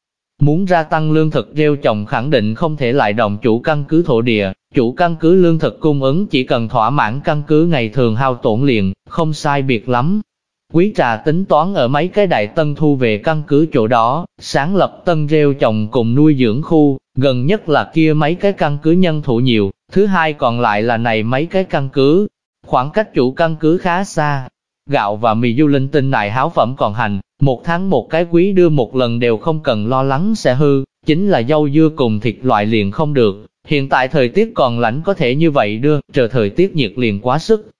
Muốn gia tăng lương thực gieo trồng khẳng định không thể lại đồng chủ căn cứ thổ địa, chủ căn cứ lương thực cung ứng chỉ cần thỏa mãn căn cứ ngày thường hao tổn liền, không sai biệt lắm. Quý trà tính toán ở mấy cái đại tân thu về căn cứ chỗ đó, sáng lập tân rêu trồng cùng nuôi dưỡng khu, gần nhất là kia mấy cái căn cứ nhân thủ nhiều, thứ hai còn lại là này mấy cái căn cứ. Khoảng cách chủ căn cứ khá xa, gạo và mì du linh tinh này háo phẩm còn hành, một tháng một cái quý đưa một lần đều không cần lo lắng sẽ hư, chính là dâu dưa cùng thịt loại liền không được. Hiện tại thời tiết còn lạnh có thể như vậy đưa, chờ thời tiết nhiệt liền quá sức.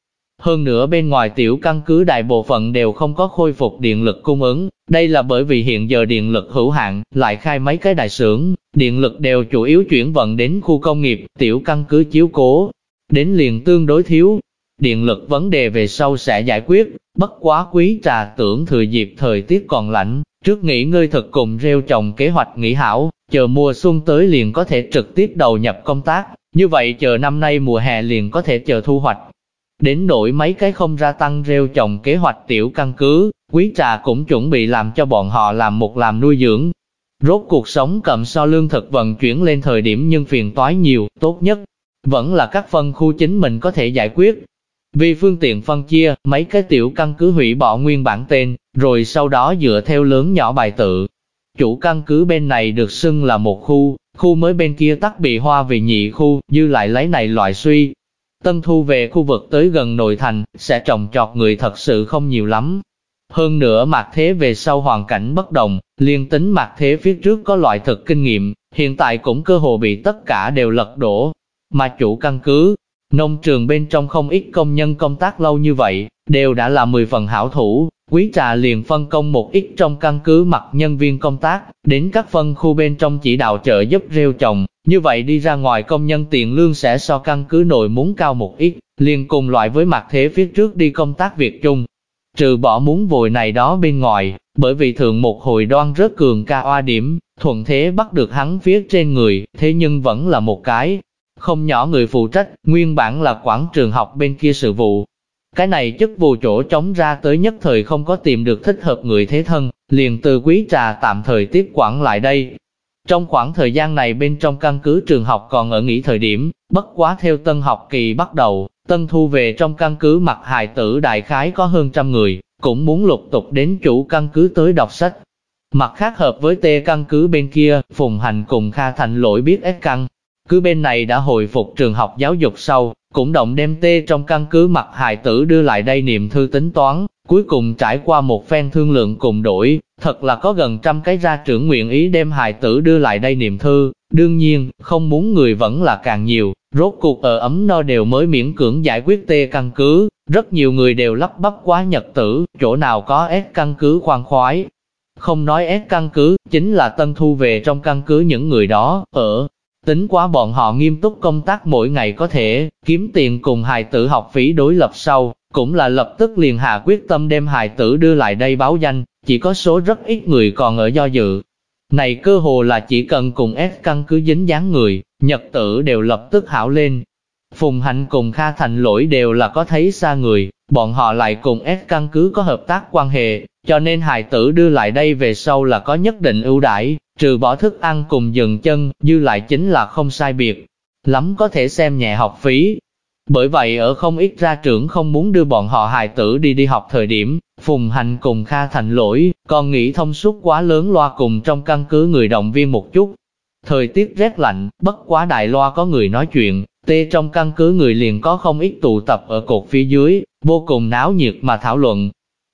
Hơn nữa bên ngoài tiểu căn cứ đại bộ phận đều không có khôi phục điện lực cung ứng, đây là bởi vì hiện giờ điện lực hữu hạn, lại khai mấy cái đại xưởng, điện lực đều chủ yếu chuyển vận đến khu công nghiệp, tiểu căn cứ chiếu cố, đến liền tương đối thiếu, Điện lực vấn đề về sau sẽ giải quyết, bất quá quý trà tưởng thừa dịp thời tiết còn lạnh, trước nghỉ ngơi thật cùng rêu trồng kế hoạch nghỉ hảo, chờ mùa xuân tới liền có thể trực tiếp đầu nhập công tác, như vậy chờ năm nay mùa hè liền có thể chờ thu hoạch. Đến nỗi mấy cái không ra tăng rêu trồng kế hoạch tiểu căn cứ, quý trà cũng chuẩn bị làm cho bọn họ làm một làm nuôi dưỡng. Rốt cuộc sống cầm so lương thực vận chuyển lên thời điểm nhưng phiền toái nhiều, tốt nhất, vẫn là các phân khu chính mình có thể giải quyết, vì phương tiện phân chia, mấy cái tiểu căn cứ hủy bỏ nguyên bản tên, rồi sau đó dựa theo lớn nhỏ bài tự. Chủ căn cứ bên này được xưng là một khu, khu mới bên kia tắc bị hoa vì nhị khu, dư lại lấy này loại suy. Tân thu về khu vực tới gần nội thành, sẽ trồng trọt người thật sự không nhiều lắm. Hơn nữa mặt thế về sau hoàn cảnh bất đồng, liên tính mặt thế phía trước có loại thực kinh nghiệm, hiện tại cũng cơ hồ bị tất cả đều lật đổ. Mà chủ căn cứ, Nông trường bên trong không ít công nhân công tác lâu như vậy, đều đã là 10 phần hảo thủ, quý trà liền phân công một ít trong căn cứ mặt nhân viên công tác, đến các phân khu bên trong chỉ đạo trợ giúp rêu trồng, như vậy đi ra ngoài công nhân tiền lương sẽ so căn cứ nội muốn cao một ít, liền cùng loại với mặt thế phía trước đi công tác việc chung. Trừ bỏ muốn vội này đó bên ngoài, bởi vì thường một hồi đoan rất cường ca oa điểm, thuận thế bắt được hắn phía trên người, thế nhưng vẫn là một cái, không nhỏ người phụ trách, nguyên bản là quản trường học bên kia sự vụ. Cái này chức vụ chỗ trống ra tới nhất thời không có tìm được thích hợp người thế thân, liền từ quý trà tạm thời tiếp quản lại đây. Trong khoảng thời gian này bên trong căn cứ trường học còn ở nghỉ thời điểm, bất quá theo tân học kỳ bắt đầu, tân thu về trong căn cứ mặt hài tử đại khái có hơn trăm người, cũng muốn lục tục đến chủ căn cứ tới đọc sách. Mặt khác hợp với tê căn cứ bên kia, Phùng Hành cùng Kha Thành lỗi biết ép căn, cứ bên này đã hồi phục trường học giáo dục sau, cũng động đem tê trong căn cứ mặt hài tử đưa lại đây niệm thư tính toán, cuối cùng trải qua một phen thương lượng cùng đổi, thật là có gần trăm cái ra trưởng nguyện ý đem hài tử đưa lại đây niệm thư, đương nhiên, không muốn người vẫn là càng nhiều, rốt cuộc ở ấm no đều mới miễn cưỡng giải quyết tê căn cứ, rất nhiều người đều lắp bắp quá nhật tử, chỗ nào có ép căn cứ khoan khoái. Không nói ép căn cứ, chính là tân thu về trong căn cứ những người đó, ở. Tính quá bọn họ nghiêm túc công tác mỗi ngày có thể, kiếm tiền cùng hài tử học phí đối lập sau, cũng là lập tức liền hạ quyết tâm đem hài tử đưa lại đây báo danh, chỉ có số rất ít người còn ở do dự. Này cơ hồ là chỉ cần cùng S căn cứ dính dáng người, nhật tử đều lập tức hảo lên. Phùng Hạnh cùng Kha Thành lỗi đều là có thấy xa người, bọn họ lại cùng S căn cứ có hợp tác quan hệ, cho nên hài tử đưa lại đây về sau là có nhất định ưu đãi, trừ bỏ thức ăn cùng dừng chân, dư lại chính là không sai biệt. Lắm có thể xem nhẹ học phí. Bởi vậy ở không ít ra trưởng không muốn đưa bọn họ hài tử đi đi học thời điểm, Phùng Hành cùng Kha Thành lỗi, còn nghĩ thông suốt quá lớn loa cùng trong căn cứ người động viên một chút. Thời tiết rét lạnh, bất quá đại loa có người nói chuyện, tê trong căn cứ người liền có không ít tụ tập ở cột phía dưới, vô cùng náo nhiệt mà thảo luận.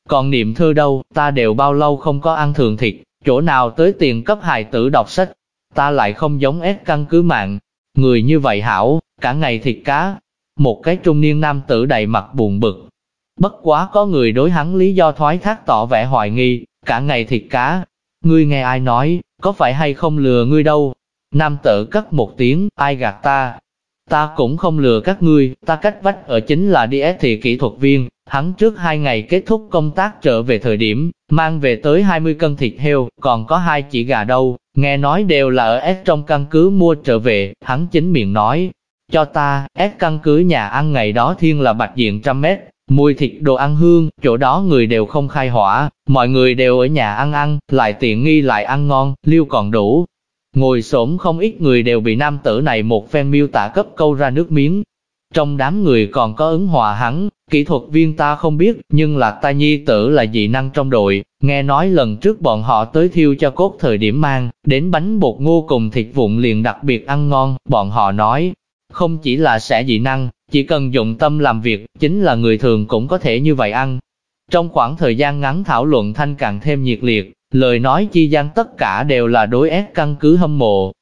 Còn niệm thư đâu, ta đều bao lâu không có ăn thường thịt, chỗ nào tới tiền cấp hài tử đọc sách, ta lại không giống ép căn cứ mạng, người như vậy hảo, cả ngày thịt cá. Một cái trung niên nam tử đầy mặt buồn bực. Bất quá có người đối hắn lý do thoái thác tỏ vẻ hoài nghi, cả ngày thịt cá. Ngươi nghe ai nói, có phải hay không lừa ngươi đâu? Nam tử cất một tiếng, ai gạt ta? Ta cũng không lừa các ngươi, ta cách vách ở chính là đi thì kỹ thuật viên, hắn trước hai ngày kết thúc công tác trở về thời điểm, mang về tới 20 cân thịt heo, còn có hai chỉ gà đâu, nghe nói đều là ở S trong căn cứ mua trở về, hắn chính miệng nói, cho ta, ép căn cứ nhà ăn ngày đó thiên là bạch diện trăm mét, mùi thịt đồ ăn hương, chỗ đó người đều không khai hỏa, mọi người đều ở nhà ăn ăn, lại tiện nghi lại ăn ngon, liêu còn đủ. Ngồi xổm không ít người đều bị nam tử này một phen miêu tả cấp câu ra nước miếng. Trong đám người còn có ứng hòa hắn, kỹ thuật viên ta không biết, nhưng là ta nhi tử là dị năng trong đội, nghe nói lần trước bọn họ tới thiêu cho cốt thời điểm mang, đến bánh bột ngô cùng thịt vụn liền đặc biệt ăn ngon, bọn họ nói, không chỉ là sẽ dị năng, chỉ cần dụng tâm làm việc, chính là người thường cũng có thể như vậy ăn. Trong khoảng thời gian ngắn thảo luận thanh càng thêm nhiệt liệt, lời nói chi gian tất cả đều là đối ép căn cứ hâm mộ.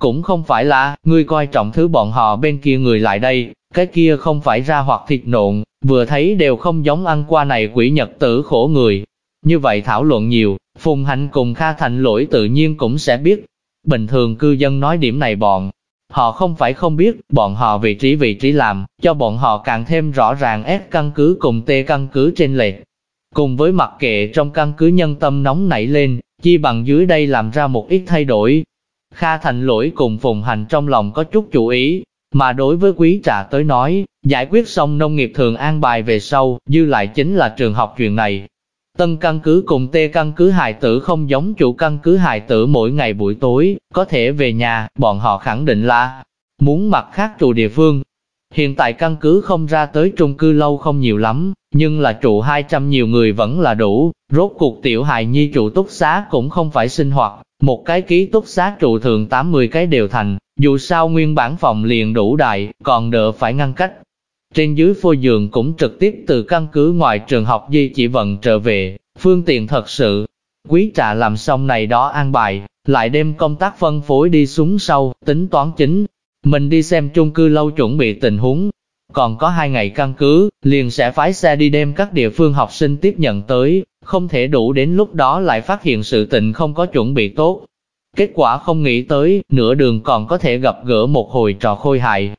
Cũng không phải là, ngươi coi trọng thứ bọn họ bên kia người lại đây, cái kia không phải ra hoặc thịt nộn, vừa thấy đều không giống ăn qua này quỷ nhật tử khổ người. Như vậy thảo luận nhiều, Phùng Hạnh cùng Kha Thành lỗi tự nhiên cũng sẽ biết. Bình thường cư dân nói điểm này bọn, Họ không phải không biết, bọn họ vị trí vị trí làm, cho bọn họ càng thêm rõ ràng S căn cứ cùng T căn cứ trên lệch. Cùng với mặc kệ trong căn cứ nhân tâm nóng nảy lên, chi bằng dưới đây làm ra một ít thay đổi. Kha Thành lỗi cùng Phùng Hành trong lòng có chút chủ ý, mà đối với quý trà tới nói, giải quyết xong nông nghiệp thường an bài về sau, dư lại chính là trường học chuyện này, Tân căn cứ cùng tê căn cứ hài tử không giống chủ căn cứ hài tử mỗi ngày buổi tối, có thể về nhà, bọn họ khẳng định là muốn mặt khác trụ địa phương. Hiện tại căn cứ không ra tới trung cư lâu không nhiều lắm, nhưng là trụ 200 nhiều người vẫn là đủ, rốt cuộc tiểu hài nhi trụ túc xá cũng không phải sinh hoạt, một cái ký túc xá trụ thường 80 cái đều thành, dù sao nguyên bản phòng liền đủ đại, còn đỡ phải ngăn cách, trên dưới phô giường cũng trực tiếp từ căn cứ ngoài trường học di chỉ vận trở về, phương tiện thật sự. Quý trà làm xong này đó an bài, lại đem công tác phân phối đi xuống sau, tính toán chính. Mình đi xem chung cư lâu chuẩn bị tình huống. Còn có hai ngày căn cứ, liền sẽ phái xe đi đem các địa phương học sinh tiếp nhận tới, không thể đủ đến lúc đó lại phát hiện sự tình không có chuẩn bị tốt. Kết quả không nghĩ tới, nửa đường còn có thể gặp gỡ một hồi trò khôi hài,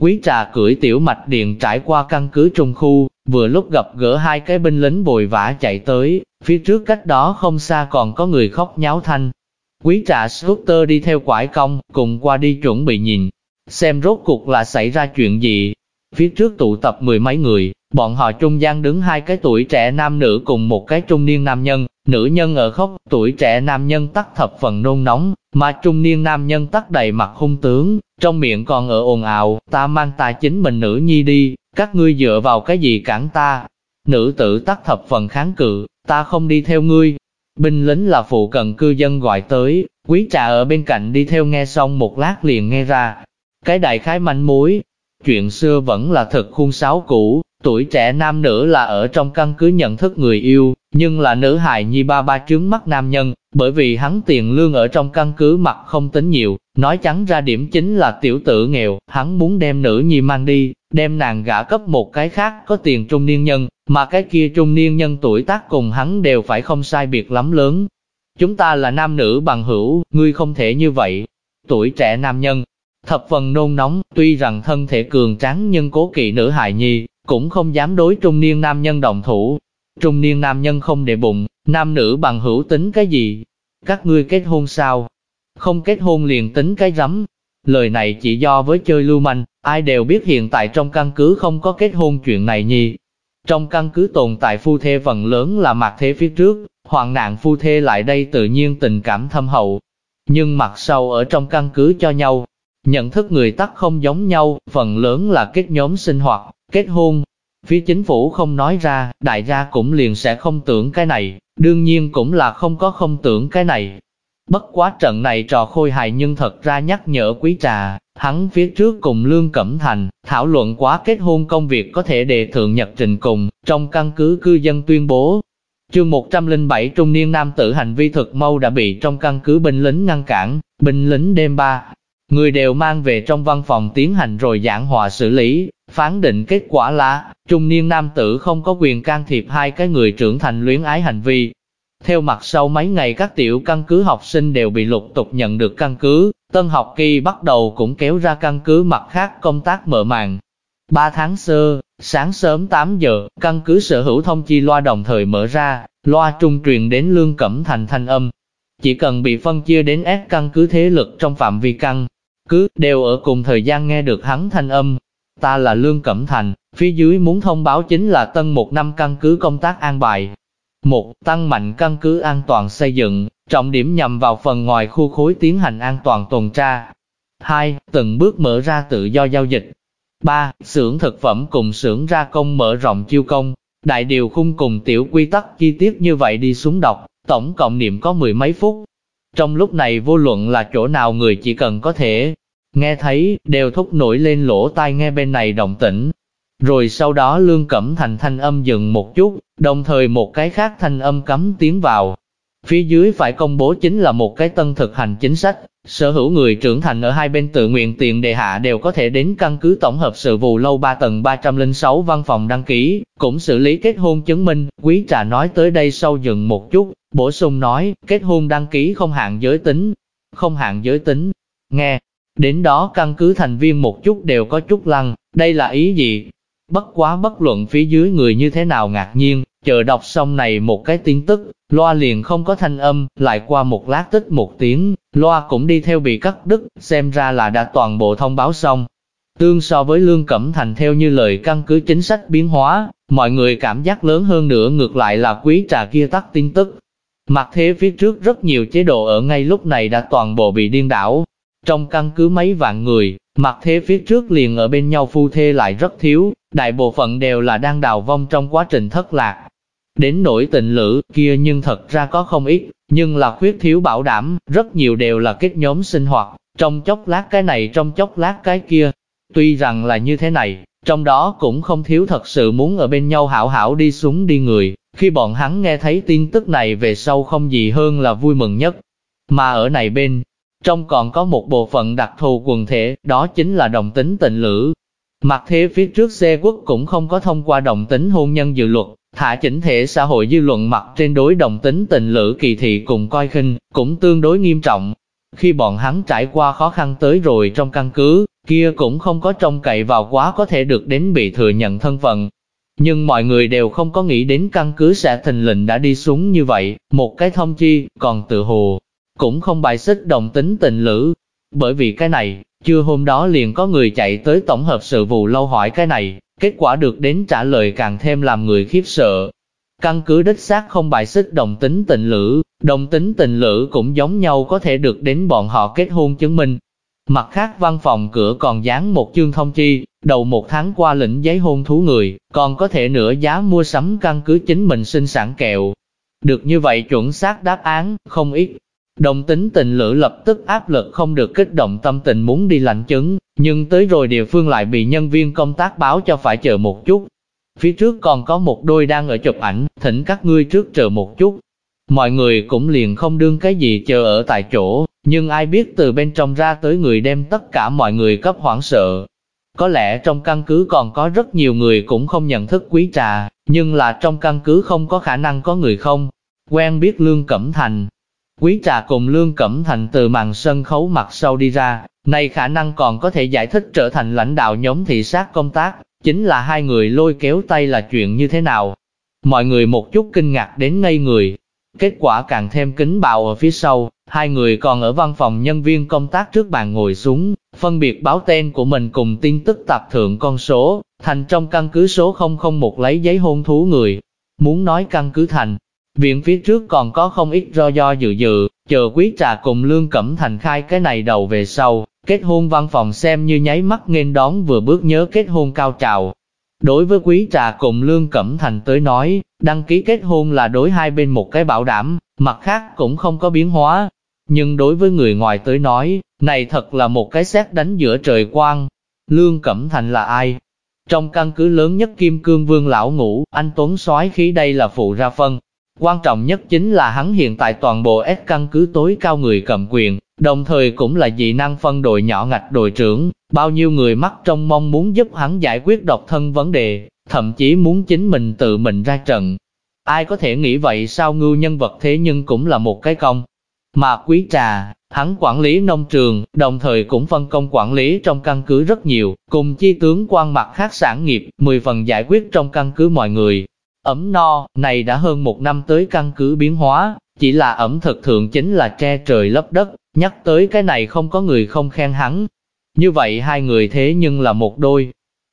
Quý trà cưỡi tiểu mạch điện trải qua căn cứ trung khu, vừa lúc gặp gỡ hai cái binh lính vội vã chạy tới, phía trước cách đó không xa còn có người khóc nháo thanh. Quý trà scooter đi theo quải công, cùng qua đi chuẩn bị nhìn, xem rốt cuộc là xảy ra chuyện gì. Phía trước tụ tập mười mấy người, bọn họ trung gian đứng hai cái tuổi trẻ nam nữ cùng một cái trung niên nam nhân, nữ nhân ở khóc, tuổi trẻ nam nhân tắt thập phần nôn nóng, mà trung niên nam nhân tắt đầy mặt hung tướng, trong miệng còn ở ồn ào, ta mang ta chính mình nữ nhi đi, các ngươi dựa vào cái gì cản ta. Nữ tử tắt thập phần kháng cự, ta không đi theo ngươi. Binh lính là phụ cận cư dân gọi tới, quý trà ở bên cạnh đi theo nghe xong một lát liền nghe ra. Cái đại khái manh mối, chuyện xưa vẫn là thật khuôn sáo cũ, tuổi trẻ nam nữ là ở trong căn cứ nhận thức người yêu, nhưng là nữ hài nhi ba ba trướng mắt nam nhân, bởi vì hắn tiền lương ở trong căn cứ mặt không tính nhiều, nói trắng ra điểm chính là tiểu tử nghèo, hắn muốn đem nữ nhi mang đi, đem nàng gả cấp một cái khác có tiền trung niên nhân, mà cái kia trung niên nhân tuổi tác cùng hắn đều phải không sai biệt lắm lớn. Chúng ta là nam nữ bằng hữu, ngươi không thể như vậy. Tuổi trẻ nam nhân, thập phần nôn nóng, tuy rằng thân thể cường tráng nhưng cố kỵ nữ hài nhi, cũng không dám đối trung niên nam nhân đồng thủ, Trung niên nam nhân không để bụng, nam nữ bằng hữu tính cái gì? Các ngươi kết hôn sao? Không kết hôn liền tính cái rắm. Lời này chỉ do với chơi lưu manh, ai đều biết hiện tại trong căn cứ không có kết hôn chuyện này nhi. Trong căn cứ tồn tại phu thê phần lớn là mặt thế phía trước, hoạn nạn phu thê lại đây tự nhiên tình cảm thâm hậu. Nhưng mặt sau ở trong căn cứ cho nhau, nhận thức người tắc không giống nhau, phần lớn là kết nhóm sinh hoạt, kết hôn, Phía chính phủ không nói ra, đại gia cũng liền sẽ không tưởng cái này, đương nhiên cũng là không có không tưởng cái này. Bất quá trận này trò khôi hài nhưng thật ra nhắc nhở quý trà, hắn phía trước cùng Lương Cẩm Thành, thảo luận quá kết hôn công việc có thể đề thượng nhật trình cùng, trong căn cứ cư dân tuyên bố. Chương 107 trung niên nam tử hành vi thực mâu đã bị trong căn cứ binh lính ngăn cản, binh lính đêm ba, người đều mang về trong văn phòng tiến hành rồi giảng hòa xử lý, phán định kết quả là, trung niên nam tử không có quyền can thiệp hai cái người trưởng thành luyến ái hành vi. Theo mặt sau mấy ngày các tiểu căn cứ học sinh đều bị lục tục nhận được căn cứ, tân học kỳ bắt đầu cũng kéo ra căn cứ mặt khác công tác mở màn. 3 tháng sơ, sáng sớm 8 giờ, căn cứ sở hữu thông chi loa đồng thời mở ra, loa trung truyền đến lương cẩm thành thanh âm. Chỉ cần bị phân chia đến S căn cứ thế lực trong phạm vi căn cứ, đều ở cùng thời gian nghe được hắn thanh âm. Ta là Lương Cẩm Thành, phía dưới muốn thông báo chính là tân một năm căn cứ công tác an bài, một, tăng mạnh căn cứ an toàn xây dựng, trọng điểm nhằm vào phần ngoài khu khối tiến hành an toàn tuần tra. 2. Từng bước mở ra tự do giao dịch. 3. Xưởng thực phẩm cùng xưởng ra công mở rộng chiêu công. Đại điều khung cùng tiểu quy tắc chi tiết như vậy đi xuống đọc, tổng cộng niệm có mười mấy phút. Trong lúc này vô luận là chỗ nào người chỉ cần có thể nghe thấy, đều thúc nổi lên lỗ tai nghe bên này động tĩnh, rồi sau đó Lương Cẩm Thành thanh âm dừng một chút, đồng thời một cái khác thanh âm cấm tiến vào. Phía dưới phải công bố chính là một cái tân thực hành chính sách, sở hữu người trưởng thành ở hai bên tự nguyện tiền đề hạ đều có thể đến căn cứ tổng hợp sự vụ lâu 3 tầng 306 văn phòng đăng ký, cũng xử lý kết hôn chứng minh, quý trà nói tới đây sau dừng một chút, bổ sung nói, kết hôn đăng ký không hạn giới tính, không hạn giới tính, nghe, đến đó căn cứ thành viên một chút đều có chút lăng, đây là ý gì, Bất quá bất luận phía dưới người như thế nào ngạc nhiên, chờ đọc xong này một cái tin tức, loa liền không có thanh âm, lại qua một lát tích một tiếng, loa cũng đi theo bị cắt đứt, xem ra là đã toàn bộ thông báo xong. Tương so với Lương Cẩm Thành theo như lời căn cứ chính sách biến hóa, mọi người cảm giác lớn hơn nữa ngược lại là quý trà kia tắt tin tức. Mặt thế phía trước rất nhiều chế độ ở ngay lúc này đã toàn bộ bị điên đảo. Trong căn cứ mấy vạn người, mặt thế phía trước liền ở bên nhau phu thê lại rất thiếu, đại bộ phận đều là đang đào vong trong quá trình thất lạc. Đến nỗi tình lữ kia nhưng thật ra có không ít, nhưng là khuyết thiếu bảo đảm, rất nhiều đều là kết nhóm sinh hoạt, trong chốc lát cái này trong chốc lát cái kia. Tuy rằng là như thế này, trong đó cũng không thiếu thật sự muốn ở bên nhau hảo hảo đi xuống đi người, khi bọn hắn nghe thấy tin tức này về sau không gì hơn là vui mừng nhất. Mà ở này bên, trong còn có một bộ phận đặc thù quần thể, đó chính là đồng tính tình lữ, Mặt thế phía trước xe quốc cũng không có thông qua đồng tính hôn nhân dự luật, thả chỉnh thể xã hội dư luận mặt trên đối đồng tính tình lữ kỳ thị cùng coi khinh, cũng tương đối nghiêm trọng. Khi bọn hắn trải qua khó khăn tới rồi trong căn cứ, kia cũng không có trông cậy vào quá có thể được đến bị thừa nhận thân phận. Nhưng mọi người đều không có nghĩ đến căn cứ sẽ thình lình đã đi xuống như vậy, một cái thông chi, còn tự hồ, cũng không bài xích đồng tính tình lữ. Bởi vì cái này, chưa hôm đó liền có người chạy tới tổng hợp sự vụ lâu hỏi cái này, kết quả được đến trả lời càng thêm làm người khiếp sợ. Căn cứ đích xác không bài xích đồng tính tình lữ, đồng tính tình lữ cũng giống nhau có thể được đến bọn họ kết hôn chứng minh. Mặt khác văn phòng cửa còn dán một chương thông chi, đầu một tháng qua lĩnh giấy hôn thú người, còn có thể nửa giá mua sắm căn cứ chính mình sinh sản kẹo. Được như vậy chuẩn xác đáp án, không ít, Đồng tính tình lữ lập tức áp lực không được kích động tâm tình muốn đi lãnh chứng, nhưng tới rồi địa phương lại bị nhân viên công tác báo cho phải chờ một chút. Phía trước còn có một đôi đang ở chụp ảnh, thỉnh các ngươi trước chờ một chút. Mọi người cũng liền không đương cái gì chờ ở tại chỗ, nhưng ai biết từ bên trong ra tới người đem tất cả mọi người cấp hoảng sợ. Có lẽ trong căn cứ còn có rất nhiều người cũng không nhận thức quý trà, nhưng là trong căn cứ không có khả năng có người không. Quen biết Lương Cẩm Thành, Quý trà cùng Lương Cẩm Thành từ màn sân khấu mặt sau đi ra, này khả năng còn có thể giải thích trở thành lãnh đạo nhóm thị sát công tác, chính là hai người lôi kéo tay là chuyện như thế nào. Mọi người một chút kinh ngạc đến ngây người. Kết quả càng thêm kính bạo ở phía sau, hai người còn ở văn phòng nhân viên công tác trước bàn ngồi xuống, phân biệt báo tên của mình cùng tin tức tạp thượng con số, thành trong căn cứ số 001 lấy giấy hôn thú người. Muốn nói căn cứ thành, Viện phía trước còn có không ít do do dự dự, chờ quý trà cùng Lương Cẩm Thành khai cái này đầu về sau, kết hôn văn phòng xem như nháy mắt nghênh đón vừa bước nhớ kết hôn cao trào. Đối với quý trà cùng Lương Cẩm Thành tới nói, đăng ký kết hôn là đối hai bên một cái bảo đảm, mặt khác cũng không có biến hóa. Nhưng đối với người ngoài tới nói, này thật là một cái xét đánh giữa trời quang. Lương Cẩm Thành là ai? Trong căn cứ lớn nhất Kim Cương Vương lão ngũ, anh Tuấn soái khí đây là phụ ra phân, Quan trọng nhất chính là hắn hiện tại toàn bộ S căn cứ tối cao người cầm quyền, đồng thời cũng là dị năng phân đội nhỏ ngạch đội trưởng, bao nhiêu người mắc trong mong muốn giúp hắn giải quyết độc thân vấn đề, thậm chí muốn chính mình tự mình ra trận. Ai có thể nghĩ vậy sao ngưu nhân vật thế nhưng cũng là một cái công. Mà quý trà, hắn quản lý nông trường, đồng thời cũng phân công quản lý trong căn cứ rất nhiều, cùng chi tướng quan mặt khác sản nghiệp, 10 phần giải quyết trong căn cứ mọi người. Ấm no, này đã hơn một năm tới căn cứ biến hóa, chỉ là ẩm thực thượng chính là tre trời lấp đất, nhắc tới cái này không có người không khen hắn. Như vậy hai người thế nhưng là một đôi,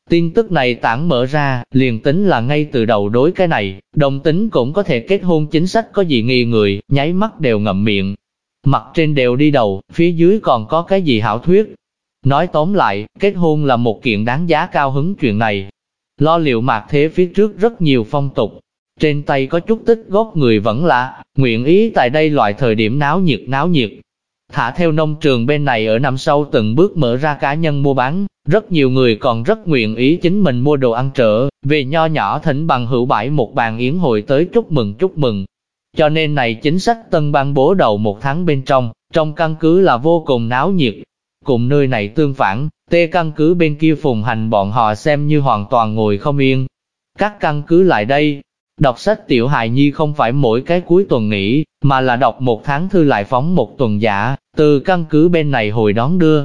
Tin tức này tản mở ra, liền tính là ngay từ đầu đối cái này, đồng tính cũng có thể kết hôn chính sách có gì nghi người, nháy mắt đều ngậm miệng. Mặt trên đều đi đầu, phía dưới còn có cái gì hảo thuyết. Nói tóm lại, kết hôn là một kiện đáng giá cao hứng chuyện này. Lo liệu mạc thế phía trước rất nhiều phong tục. Trên tay có chút tích góp người vẫn là, nguyện ý tại đây loại thời điểm náo nhiệt náo nhiệt, Thả theo nông trường bên này ở năm sau từng bước mở ra cá nhân mua bán, rất nhiều người còn rất nguyện ý chính mình mua đồ ăn trở, về nho nhỏ thỉnh bằng hữu bãi một bàn yến hội tới chúc mừng chúc mừng. Cho nên này chính sách tân ban bố đầu một tháng bên trong, trong căn cứ là vô cùng náo nhiệt. Cùng nơi này tương phản, tê căn cứ bên kia phùng hành bọn họ xem như hoàn toàn ngồi không yên. Các căn cứ lại đây, Đọc sách tiểu hài nhi không phải mỗi cái cuối tuần nghỉ, mà là đọc một tháng thư lại phóng một tuần giả, từ căn cứ bên này hồi đón đưa.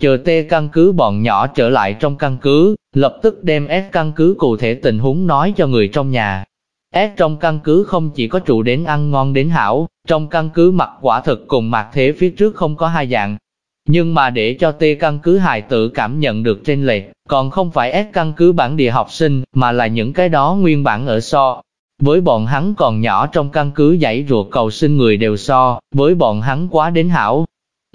Chờ tê căn cứ bọn nhỏ trở lại trong căn cứ, lập tức đem S căn cứ cụ thể tình huống nói cho người trong nhà. S trong căn cứ không chỉ có trụ đến ăn ngon đến hảo, trong căn cứ mặc quả thực cùng mặt thế phía trước không có hai dạng, nhưng mà để cho T căn cứ hài tử cảm nhận được trên lệch, còn không phải S căn cứ bản địa học sinh, mà là những cái đó nguyên bản ở so. Với bọn hắn còn nhỏ trong căn cứ giải ruột cầu sinh người đều so, với bọn hắn quá đến hảo.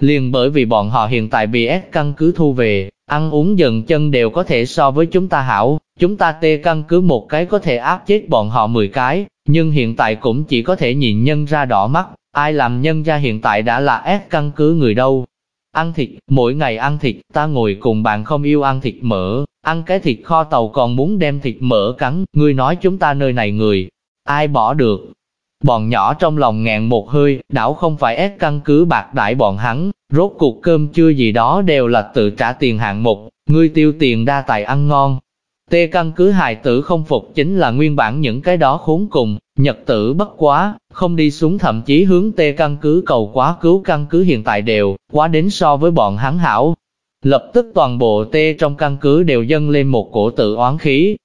Liền bởi vì bọn họ hiện tại bị S căn cứ thu về, ăn uống dần chân đều có thể so với chúng ta hảo, chúng ta tê căn cứ một cái có thể áp chết bọn họ 10 cái, nhưng hiện tại cũng chỉ có thể nhìn nhân ra đỏ mắt, ai làm nhân ra hiện tại đã là S căn cứ người đâu. Ăn thịt, mỗi ngày ăn thịt, ta ngồi cùng bạn không yêu ăn thịt mỡ, ăn cái thịt kho tàu còn muốn đem thịt mỡ cắn, ngươi nói chúng ta nơi này người, ai bỏ được. Bọn nhỏ trong lòng ngẹn một hơi, đảo không phải ép căn cứ bạc đại bọn hắn, rốt cuộc cơm chưa gì đó đều là tự trả tiền hạng mục, ngươi tiêu tiền đa tài ăn ngon. Tê căn cứ hài tử không phục chính là nguyên bản những cái đó khốn cùng, nhật tử bất quá, không đi xuống thậm chí hướng tê căn cứ cầu quá cứu căn cứ hiện tại đều, quá đến so với bọn hắn hảo. Lập tức toàn bộ tê trong căn cứ đều dâng lên một cổ tự oán khí,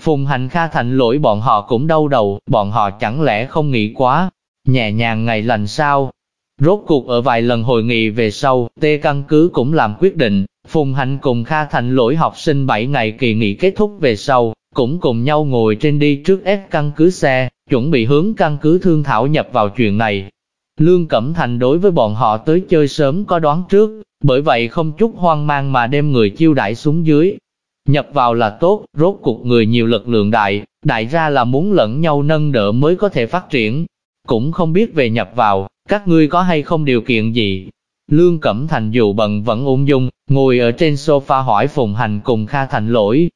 Phùng Hành Kha thành lỗi bọn họ cũng đau đầu, bọn họ chẳng lẽ không nghĩ quá, nhẹ nhàng ngày lành sao. Rốt cuộc ở vài lần hội nghị về sau, tê căn cứ cũng làm quyết định, Phùng Hành cùng Kha thành lỗi học sinh 7 ngày kỳ nghỉ kết thúc về sau, cũng cùng nhau ngồi trên đi trước ép căn cứ xe, chuẩn bị hướng căn cứ thương thảo nhập vào chuyện này. Lương Cẩm Thành đối với bọn họ tới chơi sớm có đoán trước, bởi vậy không chút hoang mang mà đem người chiêu đãi xuống dưới, Nhập vào là tốt, rốt cuộc người nhiều lực lượng đại, đại ra là muốn lẫn nhau nâng đỡ mới có thể phát triển. Cũng không biết về nhập vào, các ngươi có hay không điều kiện gì. Lương Cẩm Thành dù bận vẫn ung dung, ngồi ở trên sofa hỏi Phùng Hành cùng Kha Thành lỗi.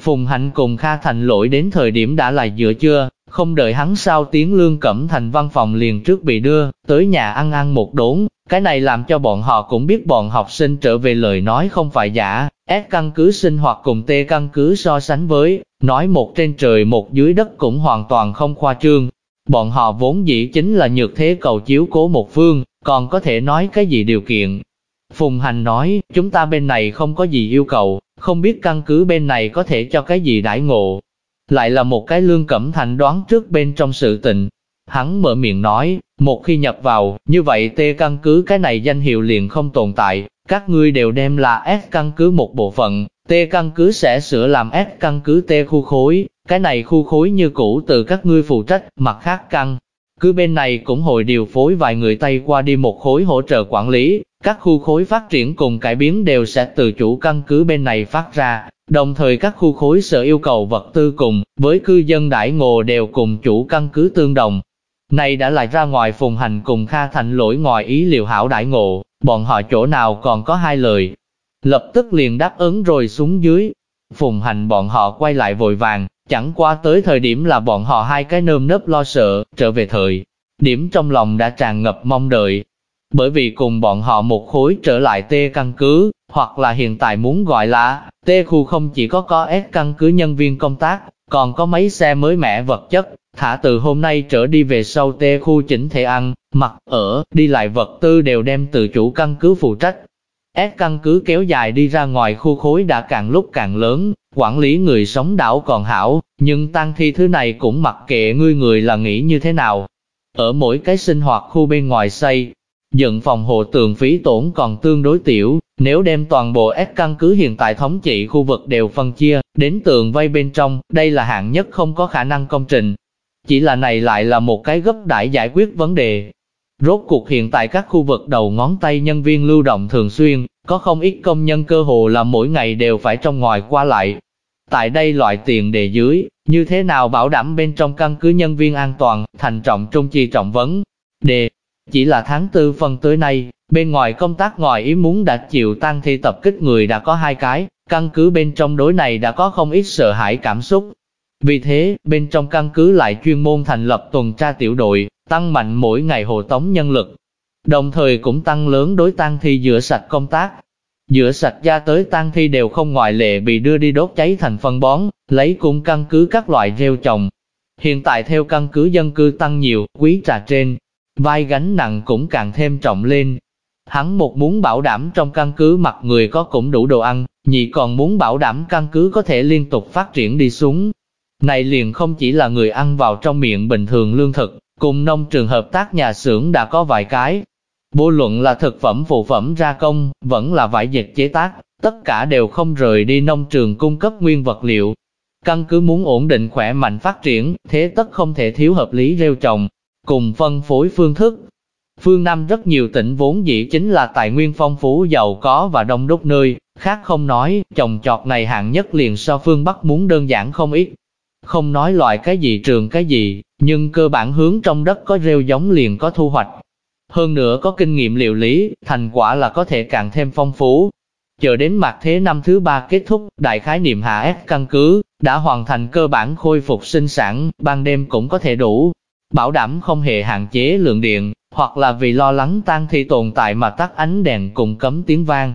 Phùng Hành cùng Kha Thành lỗi đến thời điểm đã là giữa trưa, không đợi hắn sao tiếng Lương Cẩm Thành văn phòng liền trước bị đưa, tới nhà ăn ăn một đốn, cái này làm cho bọn họ cũng biết bọn học sinh trở về lời nói không phải giả, S căn cứ sinh hoạt cùng T căn cứ so sánh với, nói một trên trời một dưới đất cũng hoàn toàn không khoa trương. Bọn họ vốn dĩ chính là nhược thế cầu chiếu cố một phương, còn có thể nói cái gì điều kiện. Phùng Hành nói, chúng ta bên này không có gì yêu cầu, không biết căn cứ bên này có thể cho cái gì đãi ngộ. Lại là một cái lương cẩm thành đoán trước bên trong sự tình, Hắn mở miệng nói, một khi nhập vào, như vậy T căn cứ cái này danh hiệu liền không tồn tại, các ngươi đều đem là S căn cứ một bộ phận, T căn cứ sẽ sửa làm S căn cứ T khu khối, cái này khu khối như cũ từ các ngươi phụ trách, mặt khác căn. Cứ bên này cũng hội điều phối vài người tây qua đi một khối hỗ trợ quản lý, các khu khối phát triển cùng cải biến đều sẽ từ chủ căn cứ bên này phát ra, đồng thời các khu khối sở yêu cầu vật tư cùng, với cư dân đãi ngộ đều cùng chủ căn cứ tương đồng, này đã lại ra ngoài phùng hành cùng Kha Thành lỗi ngoài ý liệu hảo đại ngộ, bọn họ chỗ nào còn có hai lời. Lập tức liền đáp ứng rồi xuống dưới. Phùng hành bọn họ quay lại vội vàng, chẳng qua tới thời điểm là bọn họ hai cái nơm nớp lo sợ, trở về thời. Điểm trong lòng đã tràn ngập mong đợi. Bởi vì cùng bọn họ một khối trở lại tê căn cứ, hoặc là hiện tại muốn gọi là tê khu không chỉ có có S căn cứ nhân viên công tác, còn có mấy xe mới mẻ vật chất, thả từ hôm nay trở đi về sau tê khu chỉnh thể ăn, mặc, ở, đi lại vật tư đều đem từ chủ căn cứ phụ trách. S căn cứ kéo dài đi ra ngoài khu khối đã càng lúc càng lớn, quản lý người sống đảo còn hảo, nhưng tăng thi thứ này cũng mặc kệ ngươi người là nghĩ như thế nào. Ở mỗi cái sinh hoạt khu bên ngoài xây, dựng phòng hộ tường phí tổn còn tương đối tiểu, nếu đem toàn bộ S căn cứ hiện tại thống trị khu vực đều phân chia, đến tường vây bên trong, đây là hạng nhất không có khả năng công trình. Chỉ là này lại là một cái gấp đại giải quyết vấn đề. Rốt cuộc hiện tại các khu vực đầu ngón tay nhân viên lưu động thường xuyên, có không ít công nhân cơ hồ là mỗi ngày đều phải trong ngoài qua lại. Tại đây loại tiền đề dưới, như thế nào bảo đảm bên trong căn cứ nhân viên an toàn, thành trọng trung chi trọng vấn. Đề, chỉ là tháng tư phần tới nay, bên ngoài công tác ngoài ý muốn đã chịu tăng thi tập kích người đã có hai cái, căn cứ bên trong đối này đã có không ít sợ hãi cảm xúc. Vì thế, bên trong căn cứ lại chuyên môn thành lập tuần tra tiểu đội, tăng mạnh mỗi ngày hộ tống nhân lực. Đồng thời cũng tăng lớn đối tang thi rửa sạch công tác. Rửa sạch ra tới tang thi đều không ngoại lệ bị đưa đi đốt cháy thành phân bón, lấy cung căn cứ các loại rêu trồng. Hiện tại theo căn cứ dân cư tăng nhiều, quý trà trên, vai gánh nặng cũng càng thêm trọng lên. Hắn một muốn bảo đảm trong căn cứ mặt người có cũng đủ đồ ăn, nhị còn muốn bảo đảm căn cứ có thể liên tục phát triển đi xuống. Này liền không chỉ là người ăn vào trong miệng bình thường lương thực, cùng nông trường hợp tác nhà xưởng đã có vài cái. Vô luận là thực phẩm phụ phẩm gia công, vẫn là vải dệt chế tác, tất cả đều không rời đi nông trường cung cấp nguyên vật liệu. Căn cứ muốn ổn định khỏe mạnh phát triển, thế tất không thể thiếu hợp lý rêu trồng, cùng phân phối phương thức. Phương Nam rất nhiều tỉnh vốn dĩ chính là tài nguyên phong phú giàu có và đông đúc nơi, khác không nói, trồng trọt này hạng nhất liền so phương Bắc muốn đơn giản không ít. Không nói loại cái gì trường cái gì, nhưng cơ bản hướng trong đất có rêu giống liền có thu hoạch. Hơn nữa có kinh nghiệm liệu lý, thành quả là có thể càng thêm phong phú. Chờ đến mặt thế năm thứ ba kết thúc, đại khái niệm hạ ép căn cứ, đã hoàn thành cơ bản khôi phục sinh sản, ban đêm cũng có thể đủ, bảo đảm không hề hạn chế lượng điện, hoặc là vì lo lắng tan thi tồn tại mà tắt ánh đèn cùng cấm tiếng vang.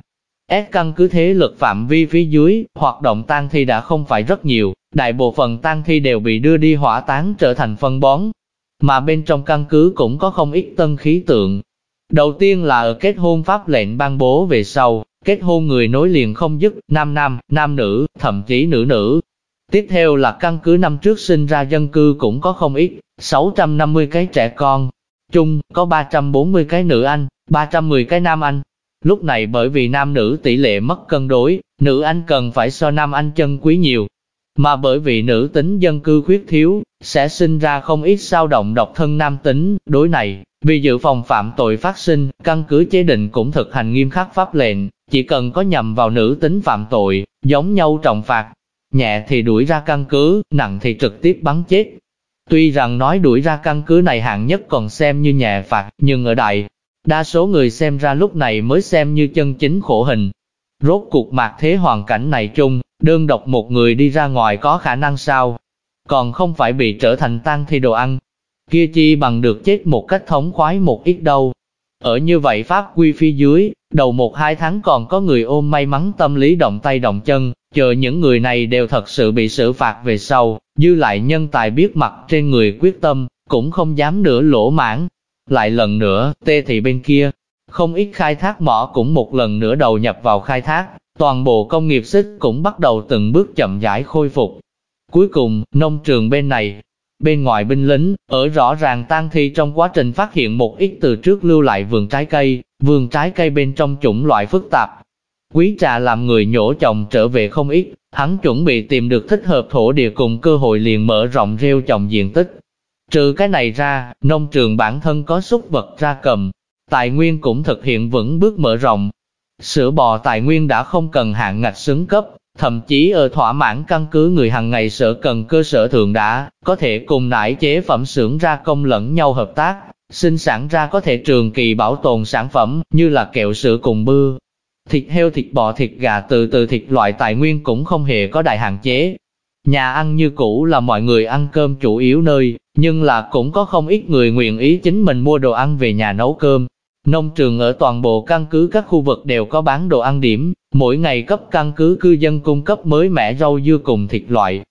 S căn cứ thế lực phạm vi phía dưới, hoạt động tan thi đã không phải rất nhiều, đại bộ phận tan thi đều bị đưa đi hỏa táng trở thành phân bón. Mà bên trong căn cứ cũng có không ít tân khí tượng. Đầu tiên là ở kết hôn pháp lệnh ban bố về sau, kết hôn người nối liền không dứt, nam nam, nam nữ, thậm chí nữ nữ, Tiếp theo là căn cứ năm trước sinh ra dân cư cũng có không ít, 650 cái trẻ con, chung có 340 cái nữ anh, 310 cái nam anh. Lúc này bởi vì nam nữ tỷ lệ mất cân đối, nữ anh cần phải so nam anh chân quý nhiều. Mà bởi vì nữ tính dân cư khuyết thiếu, sẽ sinh ra không ít sao động độc thân nam tính, đối này, vì dự phòng phạm tội phát sinh, căn cứ chế định cũng thực hành nghiêm khắc pháp lệnh, chỉ cần có nhầm vào nữ tính phạm tội, giống nhau trọng phạt, nhẹ thì đuổi ra căn cứ, nặng thì trực tiếp bắn chết. Tuy rằng nói đuổi ra căn cứ này hạng nhất còn xem như nhẹ phạt, nhưng ở đại, đa số người xem ra lúc này mới xem như chân chính khổ hình. Rốt cuộc mạc thế hoàn cảnh này chung, đơn độc một người đi ra ngoài có khả năng sao? Còn không phải bị trở thành tan thi đồ ăn. Kia chi bằng được chết một cách thống khoái một ít đâu. Ở như vậy pháp quy phi dưới, đầu một hai tháng còn có người ôm may mắn tâm lý động tay động chân, chờ những người này đều thật sự bị xử phạt về sau, dư lại nhân tài biết mặt trên người quyết tâm, cũng không dám nữa lỗ mãn. Lại lần nữa, tê thì bên kia, không ít khai thác mỏ cũng một lần nữa đầu nhập vào khai thác, toàn bộ công nghiệp xích cũng bắt đầu từng bước chậm rãi khôi phục. Cuối cùng, nông trường bên này, Bên ngoài binh lính, ở rõ ràng tan thi trong quá trình phát hiện một ít từ trước lưu lại vườn trái cây, vườn trái cây bên trong chủng loại phức tạp. Quý trà làm người nhổ chồng trở về không ít, hắn chuẩn bị tìm được thích hợp thổ địa cùng cơ hội liền mở rộng rêu trồng diện tích. Trừ cái này ra, nông trường bản thân có xúc vật ra cầm, tài nguyên cũng thực hiện vững bước mở rộng. Sữa bò tài nguyên đã không cần hạn ngạch xứng cấp, Thậm chí ở thỏa mãn căn cứ người hàng ngày sở cần cơ sở thường đã, có thể cùng nải chế phẩm xưởng ra công lẫn nhau hợp tác, sinh sản ra có thể trường kỳ bảo tồn sản phẩm như là kẹo sữa cùng bưa. Thịt heo thịt bò thịt gà từ từ thịt loại tài nguyên cũng không hề có đại hạn chế. Nhà ăn như cũ là mọi người ăn cơm chủ yếu nơi, nhưng là cũng có không ít người nguyện ý chính mình mua đồ ăn về nhà nấu cơm, Nông trường ở toàn bộ căn cứ các khu vực đều có bán đồ ăn điểm, mỗi ngày cấp căn cứ cư dân cung cấp mới mẻ rau dưa cùng thịt loại.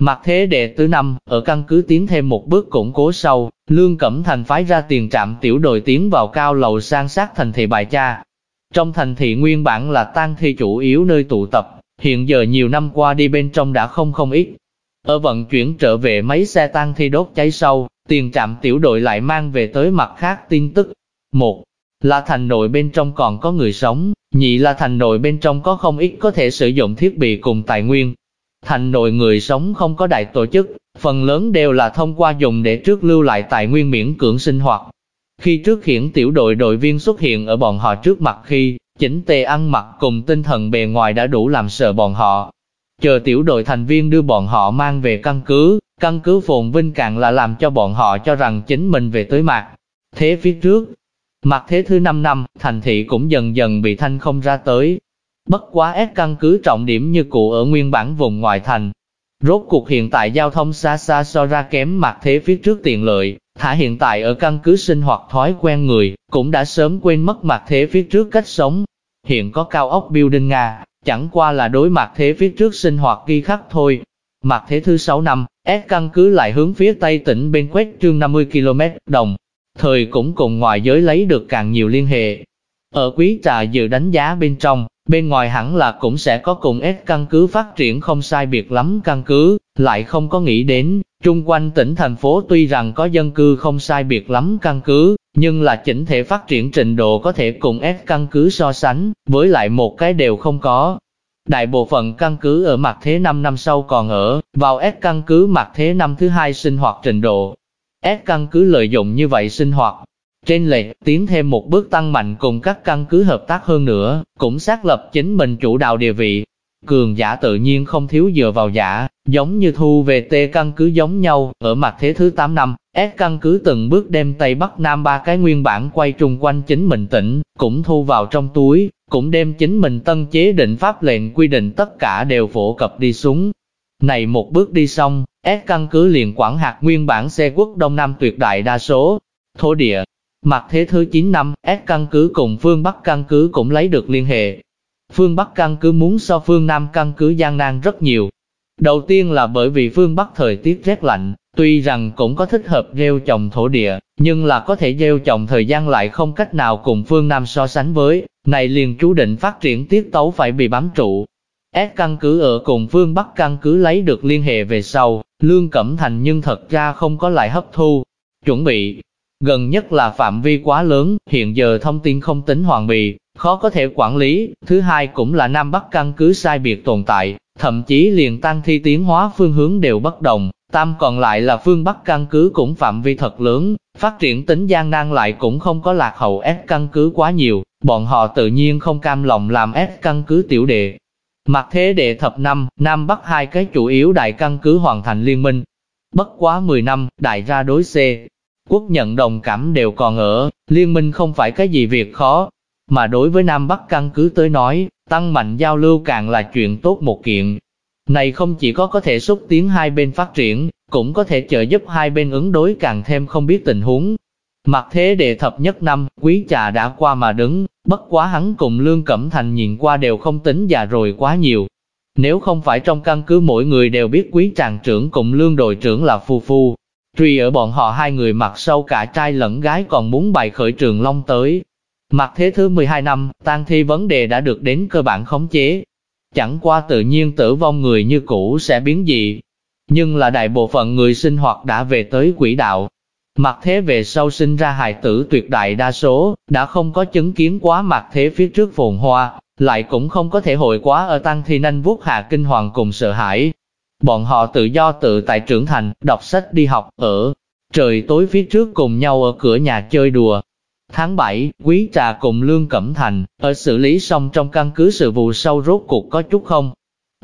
Mặt thế đệ tứ năm, ở căn cứ tiến thêm một bước củng cố sâu, Lương Cẩm Thành phái ra tiền trạm tiểu đội tiến vào cao lầu sang sát thành thị bài cha. Trong thành thị nguyên bản là tang thi chủ yếu nơi tụ tập, hiện giờ nhiều năm qua đi bên trong đã không không ít. Ở vận chuyển trở về mấy xe tang thi đốt cháy sâu, tiền trạm tiểu đội lại mang về tới mặt khác tin tức. Một là thành nội bên trong còn có người sống, nhị là thành nội bên trong có không ít có thể sử dụng thiết bị cùng tài nguyên, Thành nội người sống không có đại tổ chức, phần lớn đều là thông qua dùng để trước lưu lại tài nguyên miễn cưỡng sinh hoạt. Khi trước hiển tiểu đội đội viên xuất hiện ở bọn họ trước mặt khi, chỉnh tề ăn mặc cùng tinh thần bề ngoài đã đủ làm sợ bọn họ. Chờ tiểu đội thành viên đưa bọn họ mang về căn cứ, căn cứ phồn vinh càng là làm cho bọn họ cho rằng chính mình về tới mặt. Thế phía trước, mặt thế thứ 5 năm, thành thị cũng dần dần bị thanh không ra tới, Bất quá ép căn cứ trọng điểm như cũ ở nguyên bản vùng ngoại thành. Rốt cuộc hiện tại giao thông xa xa so ra kém mặt thế phía trước tiện lợi, thả hiện tại ở căn cứ sinh hoạt thói quen người, cũng đã sớm quên mất mặt thế phía trước cách sống. Hiện có cao ốc building Nga, chẳng qua là đối mặt thế phía trước sinh hoạt ghi khắc thôi. Mặt thế thứ 6 năm, S căn cứ lại hướng phía tây tỉnh bên quét trương 50 km đồng, thời cũng cùng ngoài giới lấy được càng nhiều liên hệ. Ở quý trà dự đánh giá bên trong, Bên ngoài hẳn là cũng sẽ có cùng S căn cứ phát triển không sai biệt lắm căn cứ, lại không có nghĩ đến, trung quanh tỉnh thành phố tuy rằng có dân cư không sai biệt lắm căn cứ, nhưng là chỉnh thể phát triển trình độ có thể cùng S căn cứ so sánh, với lại một cái đều không có. Đại bộ phận căn cứ ở mặt thế 5 năm sau còn ở, vào S căn cứ mặt thế năm thứ hai sinh hoạt trình độ. S căn cứ lợi dụng như vậy sinh hoạt, trên lệch, tiến thêm một bước tăng mạnh cùng các căn cứ hợp tác hơn nữa, cũng xác lập chính mình chủ đạo địa vị. Cường giả tự nhiên không thiếu dựa vào giả, giống như thu về T căn cứ giống nhau, ở mặt thế thứ 8 năm, S căn cứ từng bước đem Tây Bắc Nam ba cái nguyên bản quay trung quanh chính mình tỉnh, cũng thu vào trong túi, cũng đem chính mình tân chế định pháp lệnh quy định tất cả đều phổ cập đi xuống. Này một bước đi xong, S căn cứ liền quản hạt nguyên bản xe quốc Đông Nam tuyệt đại đa số, thổ địa, Mặt thế thứ 9 năm, S căn cứ cùng phương Bắc căn cứ cũng lấy được liên hệ. Phương Bắc căn cứ muốn so phương Nam căn cứ gian nan rất nhiều. Đầu tiên là bởi vì phương Bắc thời tiết rét lạnh, tuy rằng cũng có thích hợp gieo trồng thổ địa, nhưng là có thể gieo trồng thời gian lại không cách nào cùng phương Nam so sánh với, này liền chú định phát triển tiết tấu phải bị bám trụ. S căn cứ ở cùng phương Bắc căn cứ lấy được liên hệ về sau, Lương Cẩm Thành nhưng thật ra không có lại hấp thu, chuẩn bị, Gần nhất là phạm vi quá lớn, hiện giờ thông tin không tính hoàn bị, khó có thể quản lý. Thứ hai cũng là Nam Bắc căn cứ sai biệt tồn tại, thậm chí liền tăng thi tiến hóa phương hướng đều bất đồng. Tam còn lại là phương Bắc căn cứ cũng phạm vi thật lớn, phát triển tính gian nan lại cũng không có lạc hậu S căn cứ quá nhiều, bọn họ tự nhiên không cam lòng làm S căn cứ tiểu đệ. Mặt thế đệ thập năm, Nam Bắc hai cái chủ yếu đại căn cứ hoàn thành liên minh. Bất quá 10 năm, đại ra đối C, quốc nhận đồng cảm đều còn ở, liên minh không phải cái gì việc khó, mà đối với Nam Bắc căn cứ tới nói, tăng mạnh giao lưu càng là chuyện tốt một kiện. Này không chỉ có có thể xúc tiến hai bên phát triển, cũng có thể trợ giúp hai bên ứng đối càng thêm không biết tình huống. Mặt thế đệ thập nhất năm, quý trà đã qua mà đứng, bất quá hắn cùng Lương Cẩm Thành nhìn qua đều không tính già rồi quá nhiều. Nếu không phải trong căn cứ mỗi người đều biết quý tràng trưởng cùng Lương đội trưởng là phu phu, Truy ở bọn họ hai người mặt sâu cả trai lẫn gái còn muốn bày khởi trường long tới. Mặt thế thứ 12 năm, tang thi vấn đề đã được đến cơ bản khống chế. Chẳng qua tự nhiên tử vong người như cũ sẽ biến dị. Nhưng là đại bộ phận người sinh hoạt đã về tới quỹ đạo. Mặt thế về sau sinh ra hài tử tuyệt đại đa số, đã không có chứng kiến quá mặt thế phía trước phồn hoa, lại cũng không có thể hội quá ở tăng thi nanh vuốt hạ kinh hoàng cùng sợ hãi, Bọn họ tự do tự tại trưởng thành, đọc sách đi học, ở trời tối phía trước cùng nhau ở cửa nhà chơi đùa. Tháng 7, Quý Trà cùng Lương Cẩm Thành, ở xử lý xong trong căn cứ sự vụ sâu rốt cuộc có chút không.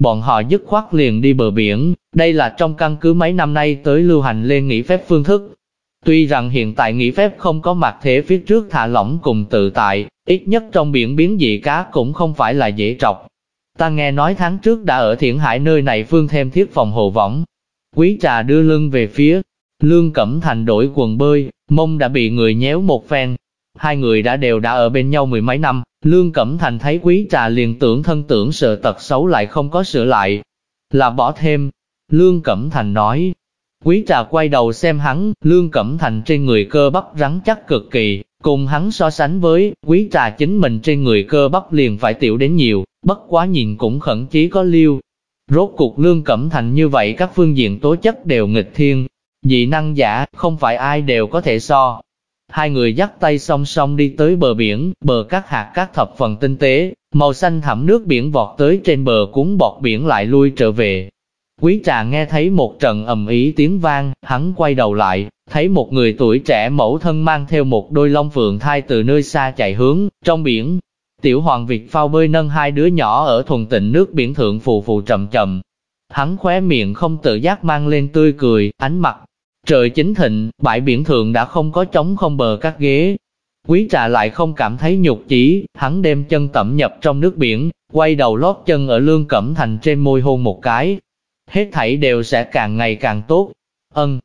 Bọn họ dứt khoát liền đi bờ biển, đây là trong căn cứ mấy năm nay tới lưu hành lên nghỉ phép phương thức. Tuy rằng hiện tại nghỉ phép không có mặt thế phía trước thả lỏng cùng tự tại, ít nhất trong biển biến dị cá cũng không phải là dễ trọc, Ta nghe nói tháng trước đã ở thiện hải nơi này phương thêm thiết phòng hộ võng. Quý trà đưa lưng về phía, lương cẩm thành đổi quần bơi, mông đã bị người nhéo một phen. Hai người đã đều đã ở bên nhau mười mấy năm, lương cẩm thành thấy quý trà liền tưởng thân tưởng sợ tật xấu lại không có sửa lại. Là bỏ thêm, Lương Cẩm Thành nói. Quý trà quay đầu xem hắn, Lương Cẩm Thành trên người cơ bắp rắn chắc cực kỳ, cùng hắn so sánh với, quý trà chính mình trên người cơ bắp liền phải tiểu đến nhiều, bất quá nhìn cũng khẩn chí có liêu. Rốt cuộc Lương Cẩm Thành như vậy các phương diện tố chất đều nghịch thiên, dị năng giả, không phải ai đều có thể so. Hai người dắt tay song song đi tới bờ biển, bờ các hạt các thập phần tinh tế, màu xanh thẳm nước biển vọt tới trên bờ cuốn bọt biển lại lui trở về. Quý trà nghe thấy một trận ầm ý tiếng vang, hắn quay đầu lại, thấy một người tuổi trẻ mẫu thân mang theo một đôi long phượng thai từ nơi xa chạy hướng, trong biển. Tiểu hoàng Việt phao bơi nâng hai đứa nhỏ ở thuần tịnh nước biển thượng phù phù chậm chậm. Hắn khóe miệng không tự giác mang lên tươi cười, ánh mặt Trời chính thịnh, bãi biển thượng đã không có trống không bờ các ghế. Quý trà lại không cảm thấy nhục chỉ, hắn đem chân tẩm nhập trong nước biển, quay đầu lót chân ở lương cẩm thành trên môi hôn một cái. Hết thảy đều sẽ càng ngày càng tốt. Ân,